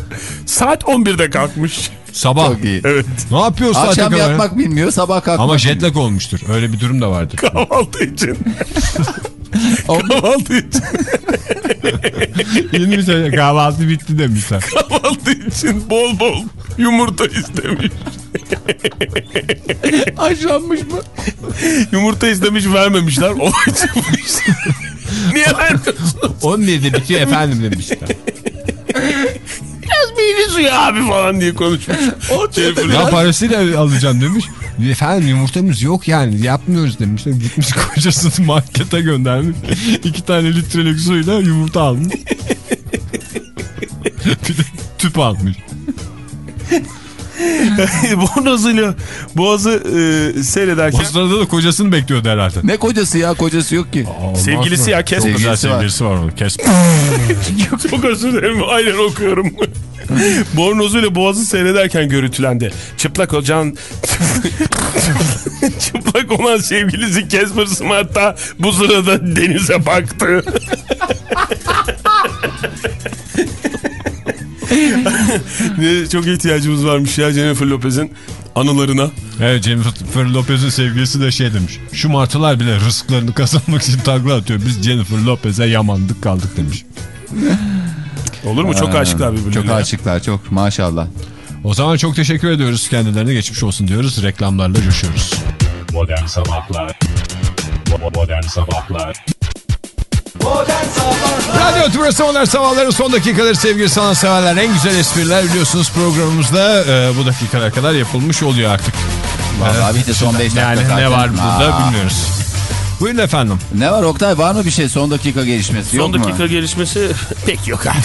Saat 11'de kalkmış. Sabah. Çok iyi. Evet. Ne yapıyor saate Akşam kadar? yatmak bilmiyor sabah kalkmak. Ama bilmiyor. jet lag olmuştur. Öyle bir durum da vardır. Kahvaltı için. (laughs) Kahvaltı için. (laughs) Yeni bir şey. Kahvaltı bitti demişler. Kahvaltı için bol bol yumurta istemiş. (laughs) Haşlanmış mı? Yumurta istemiş vermemişler. Olay (laughs) çıkmış. Niye vermiyorsun? 11'de bitiyor efendim demişler. Biraz meyve suyu abi falan diye konuşmuş. Ya parasıyla alacağım demiş. Efendim yumurtamız yok yani yapmıyoruz demişler. Gitmiş kocasını (laughs) markete göndermiş. İki tane litrelik suyla yumurta almış. bir de tüp almış. (laughs) Bornozuyla boğazı e, seyrederken O sırada da kocasını bekliyordu herhalde. Ne kocası ya kocası yok ki. sevgilisi ya kes. Çok güzel Sevgilisi var. sevgilisi var onun. Kes. (laughs) Çok özür dilerim aynen okuyorum. (laughs) Bornozuyla boğazı seyrederken görüntülendi. Çıplak ocağın çıplak olan sevgilisi Casper Smart da bu sırada denize baktı. Ne, çok ihtiyacımız varmış ya Jennifer Lopez'in anılarına. Evet Jennifer Lopez'in sevgilisi de şey demiş. Şu martılar bile rızıklarını (laughs) kazanmak için takla atıyor. Biz Jennifer Lopez'e yamandık kaldık demiş. Olur mu? Çok aşıklar birbirlerine. Çok aşıklar çok maşallah. O zaman çok teşekkür ediyoruz. Kendilerine geçmiş olsun diyoruz. Reklamlarla Bo- Modern Sabahlar Modern Sabahlar Radyo Tümrüt'ü Modern Sabahların son dakikaları sevgili sanatseverler. En güzel espriler biliyorsunuz programımızda e, bu dakikalar kadar yapılmış oluyor artık. Vallahi bir de son 5 dakika Yani ne var burada Aa. bilmiyoruz. Buyurun efendim. Ne var Oktay var mı bir şey son dakika gelişmesi yok Son mu? dakika gelişmesi (laughs) pek yok abi.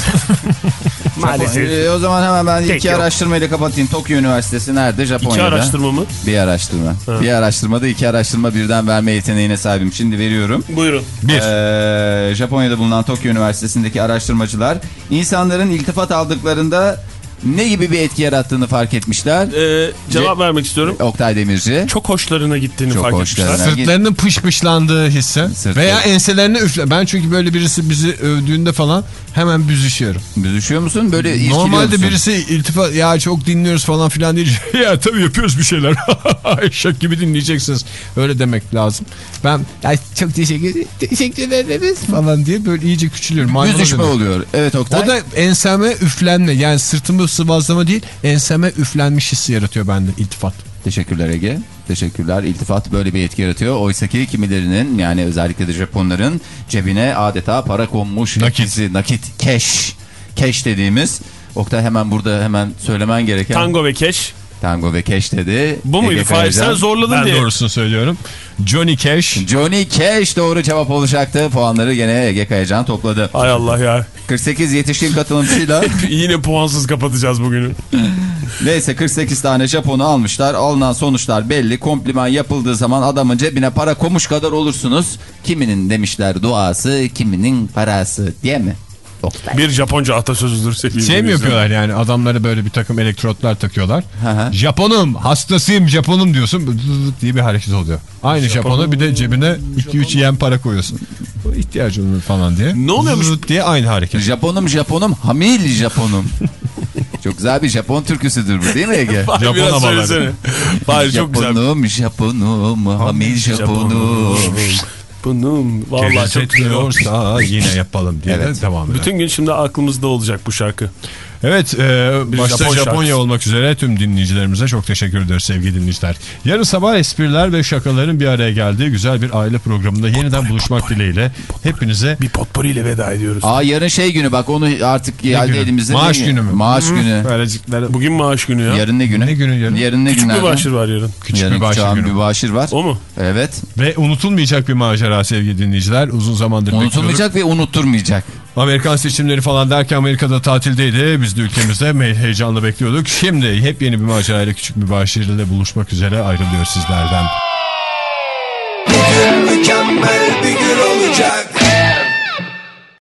(laughs) Maalesef. Ee, o zaman hemen ben Pek iki yok. araştırmayla kapatayım. Tokyo Üniversitesi nerede? İki Japonya'da. araştırma mı? Bir araştırma. Bir araştırmada iki araştırma birden verme yeteneğine sahibim. Şimdi veriyorum. Buyurun. Bir. Ee, Japonya'da bulunan Tokyo Üniversitesi'ndeki araştırmacılar insanların iltifat aldıklarında ne gibi bir etki yarattığını fark etmişler. Ee, cevap vermek istiyorum. Oktay Demirci. Çok hoşlarına gittiğini Çok fark hoşlarına. etmişler. Sırtlarının pışpışlandığı hisse Sırtları. veya enselerine üfle. Ben çünkü böyle birisi bizi övdüğünde falan hemen büzüşüyorum. Büzüşüyor musun? Böyle Normalde musun? birisi iltifat ya çok dinliyoruz falan filan deyince (laughs) ya tabii yapıyoruz bir şeyler. (laughs) Eşek gibi dinleyeceksiniz. Öyle demek lazım. Ben ya çok teşekkür teşekkür ederiz falan diye böyle iyice küçülüyorum. Büzüşme oluyor. Evet Oktay. O da enseme üflenme yani sırtımı sıvazlama değil enseme üflenmiş hissi yaratıyor bende iltifat. Teşekkürler Ege. Teşekkürler. İltifat böyle bir etki yaratıyor. Oysa ki kimilerinin yani özellikle de Japonların cebine adeta para konmuş. Nakit. etkisi, nakit. Cash. Cash dediğimiz. Oktay hemen burada hemen söylemen gereken. Tango ve Keş. Tango ve Cash dedi. Bu muydu? Fahir sen zorladın Ben diye. doğrusunu söylüyorum. Johnny Cash. Johnny Cash doğru cevap olacaktı. Puanları gene Ege Kayacan topladı. Hay Allah ya. 48 yetişkin katılımcıyla (laughs) Yine puansız kapatacağız bugünü. neyse 48 tane Japon'u almışlar. Alınan sonuçlar belli. Kompliman yapıldığı zaman adamın cebine para komuş kadar olursunuz. Kiminin demişler duası, kiminin parası diye mi? Oktay. Bir Japonca atasözüdür sevgili Şey mi yapıyorlar yani adamlara böyle bir takım elektrotlar takıyorlar. Hı hı. Japonum hastasıyım Japonum diyorsun diye bir hareket oluyor. Aynı Japon'a bir de cebine 2-3 yen para koyuyorsun. Bu ihtiyacın olur falan diye. Ne oluyormuş? Diye aynı hareket. Japonum Japonum Hamil Japonum. (laughs) çok güzel bir Japon türküsüdür bu değil mi Ege? Japon biraz havaları. söylesene. Fahir çok güzel. Japonum Japonum Hamil Japonum. Bunun vallahi çok güzel. yine yapalım diye Evet. de devam edelim. Bütün gün şimdi aklımızda olacak bu şarkı. Evet e, başta Japon Japonya şarkısı. olmak üzere tüm dinleyicilerimize çok teşekkür ederiz sevgili dinleyiciler. Yarın sabah espriler ve şakaların bir araya geldiği güzel bir aile programında yeniden buluşmak dileğiyle hepinize Bir potpourri ile veda ediyoruz. Aa yarın şey günü bak onu artık geldi günü? elimizde. Maaş Ne günü mü? Maaş günü. böylecikler Bugün maaş günü ya. Yarın ne günü? Ne günü yarın? Yarın ne Küçük bir başır var yarın. küçük Yarın bir başır küçük günü. bir başır var. O mu? Evet. Ve unutulmayacak bir macera sevgili dinleyiciler. Uzun zamandır bekliyorduk. Unutulmayacak ve unutturmayacak. Amerikan seçimleri falan derken Amerika'da tatildeydi. Biz de ülkemizde heyecanla bekliyorduk. Şimdi hep yeni bir macerayla küçük bir başarıyla buluşmak üzere ayrılıyor sizlerden. Mükemmel bir gün olacak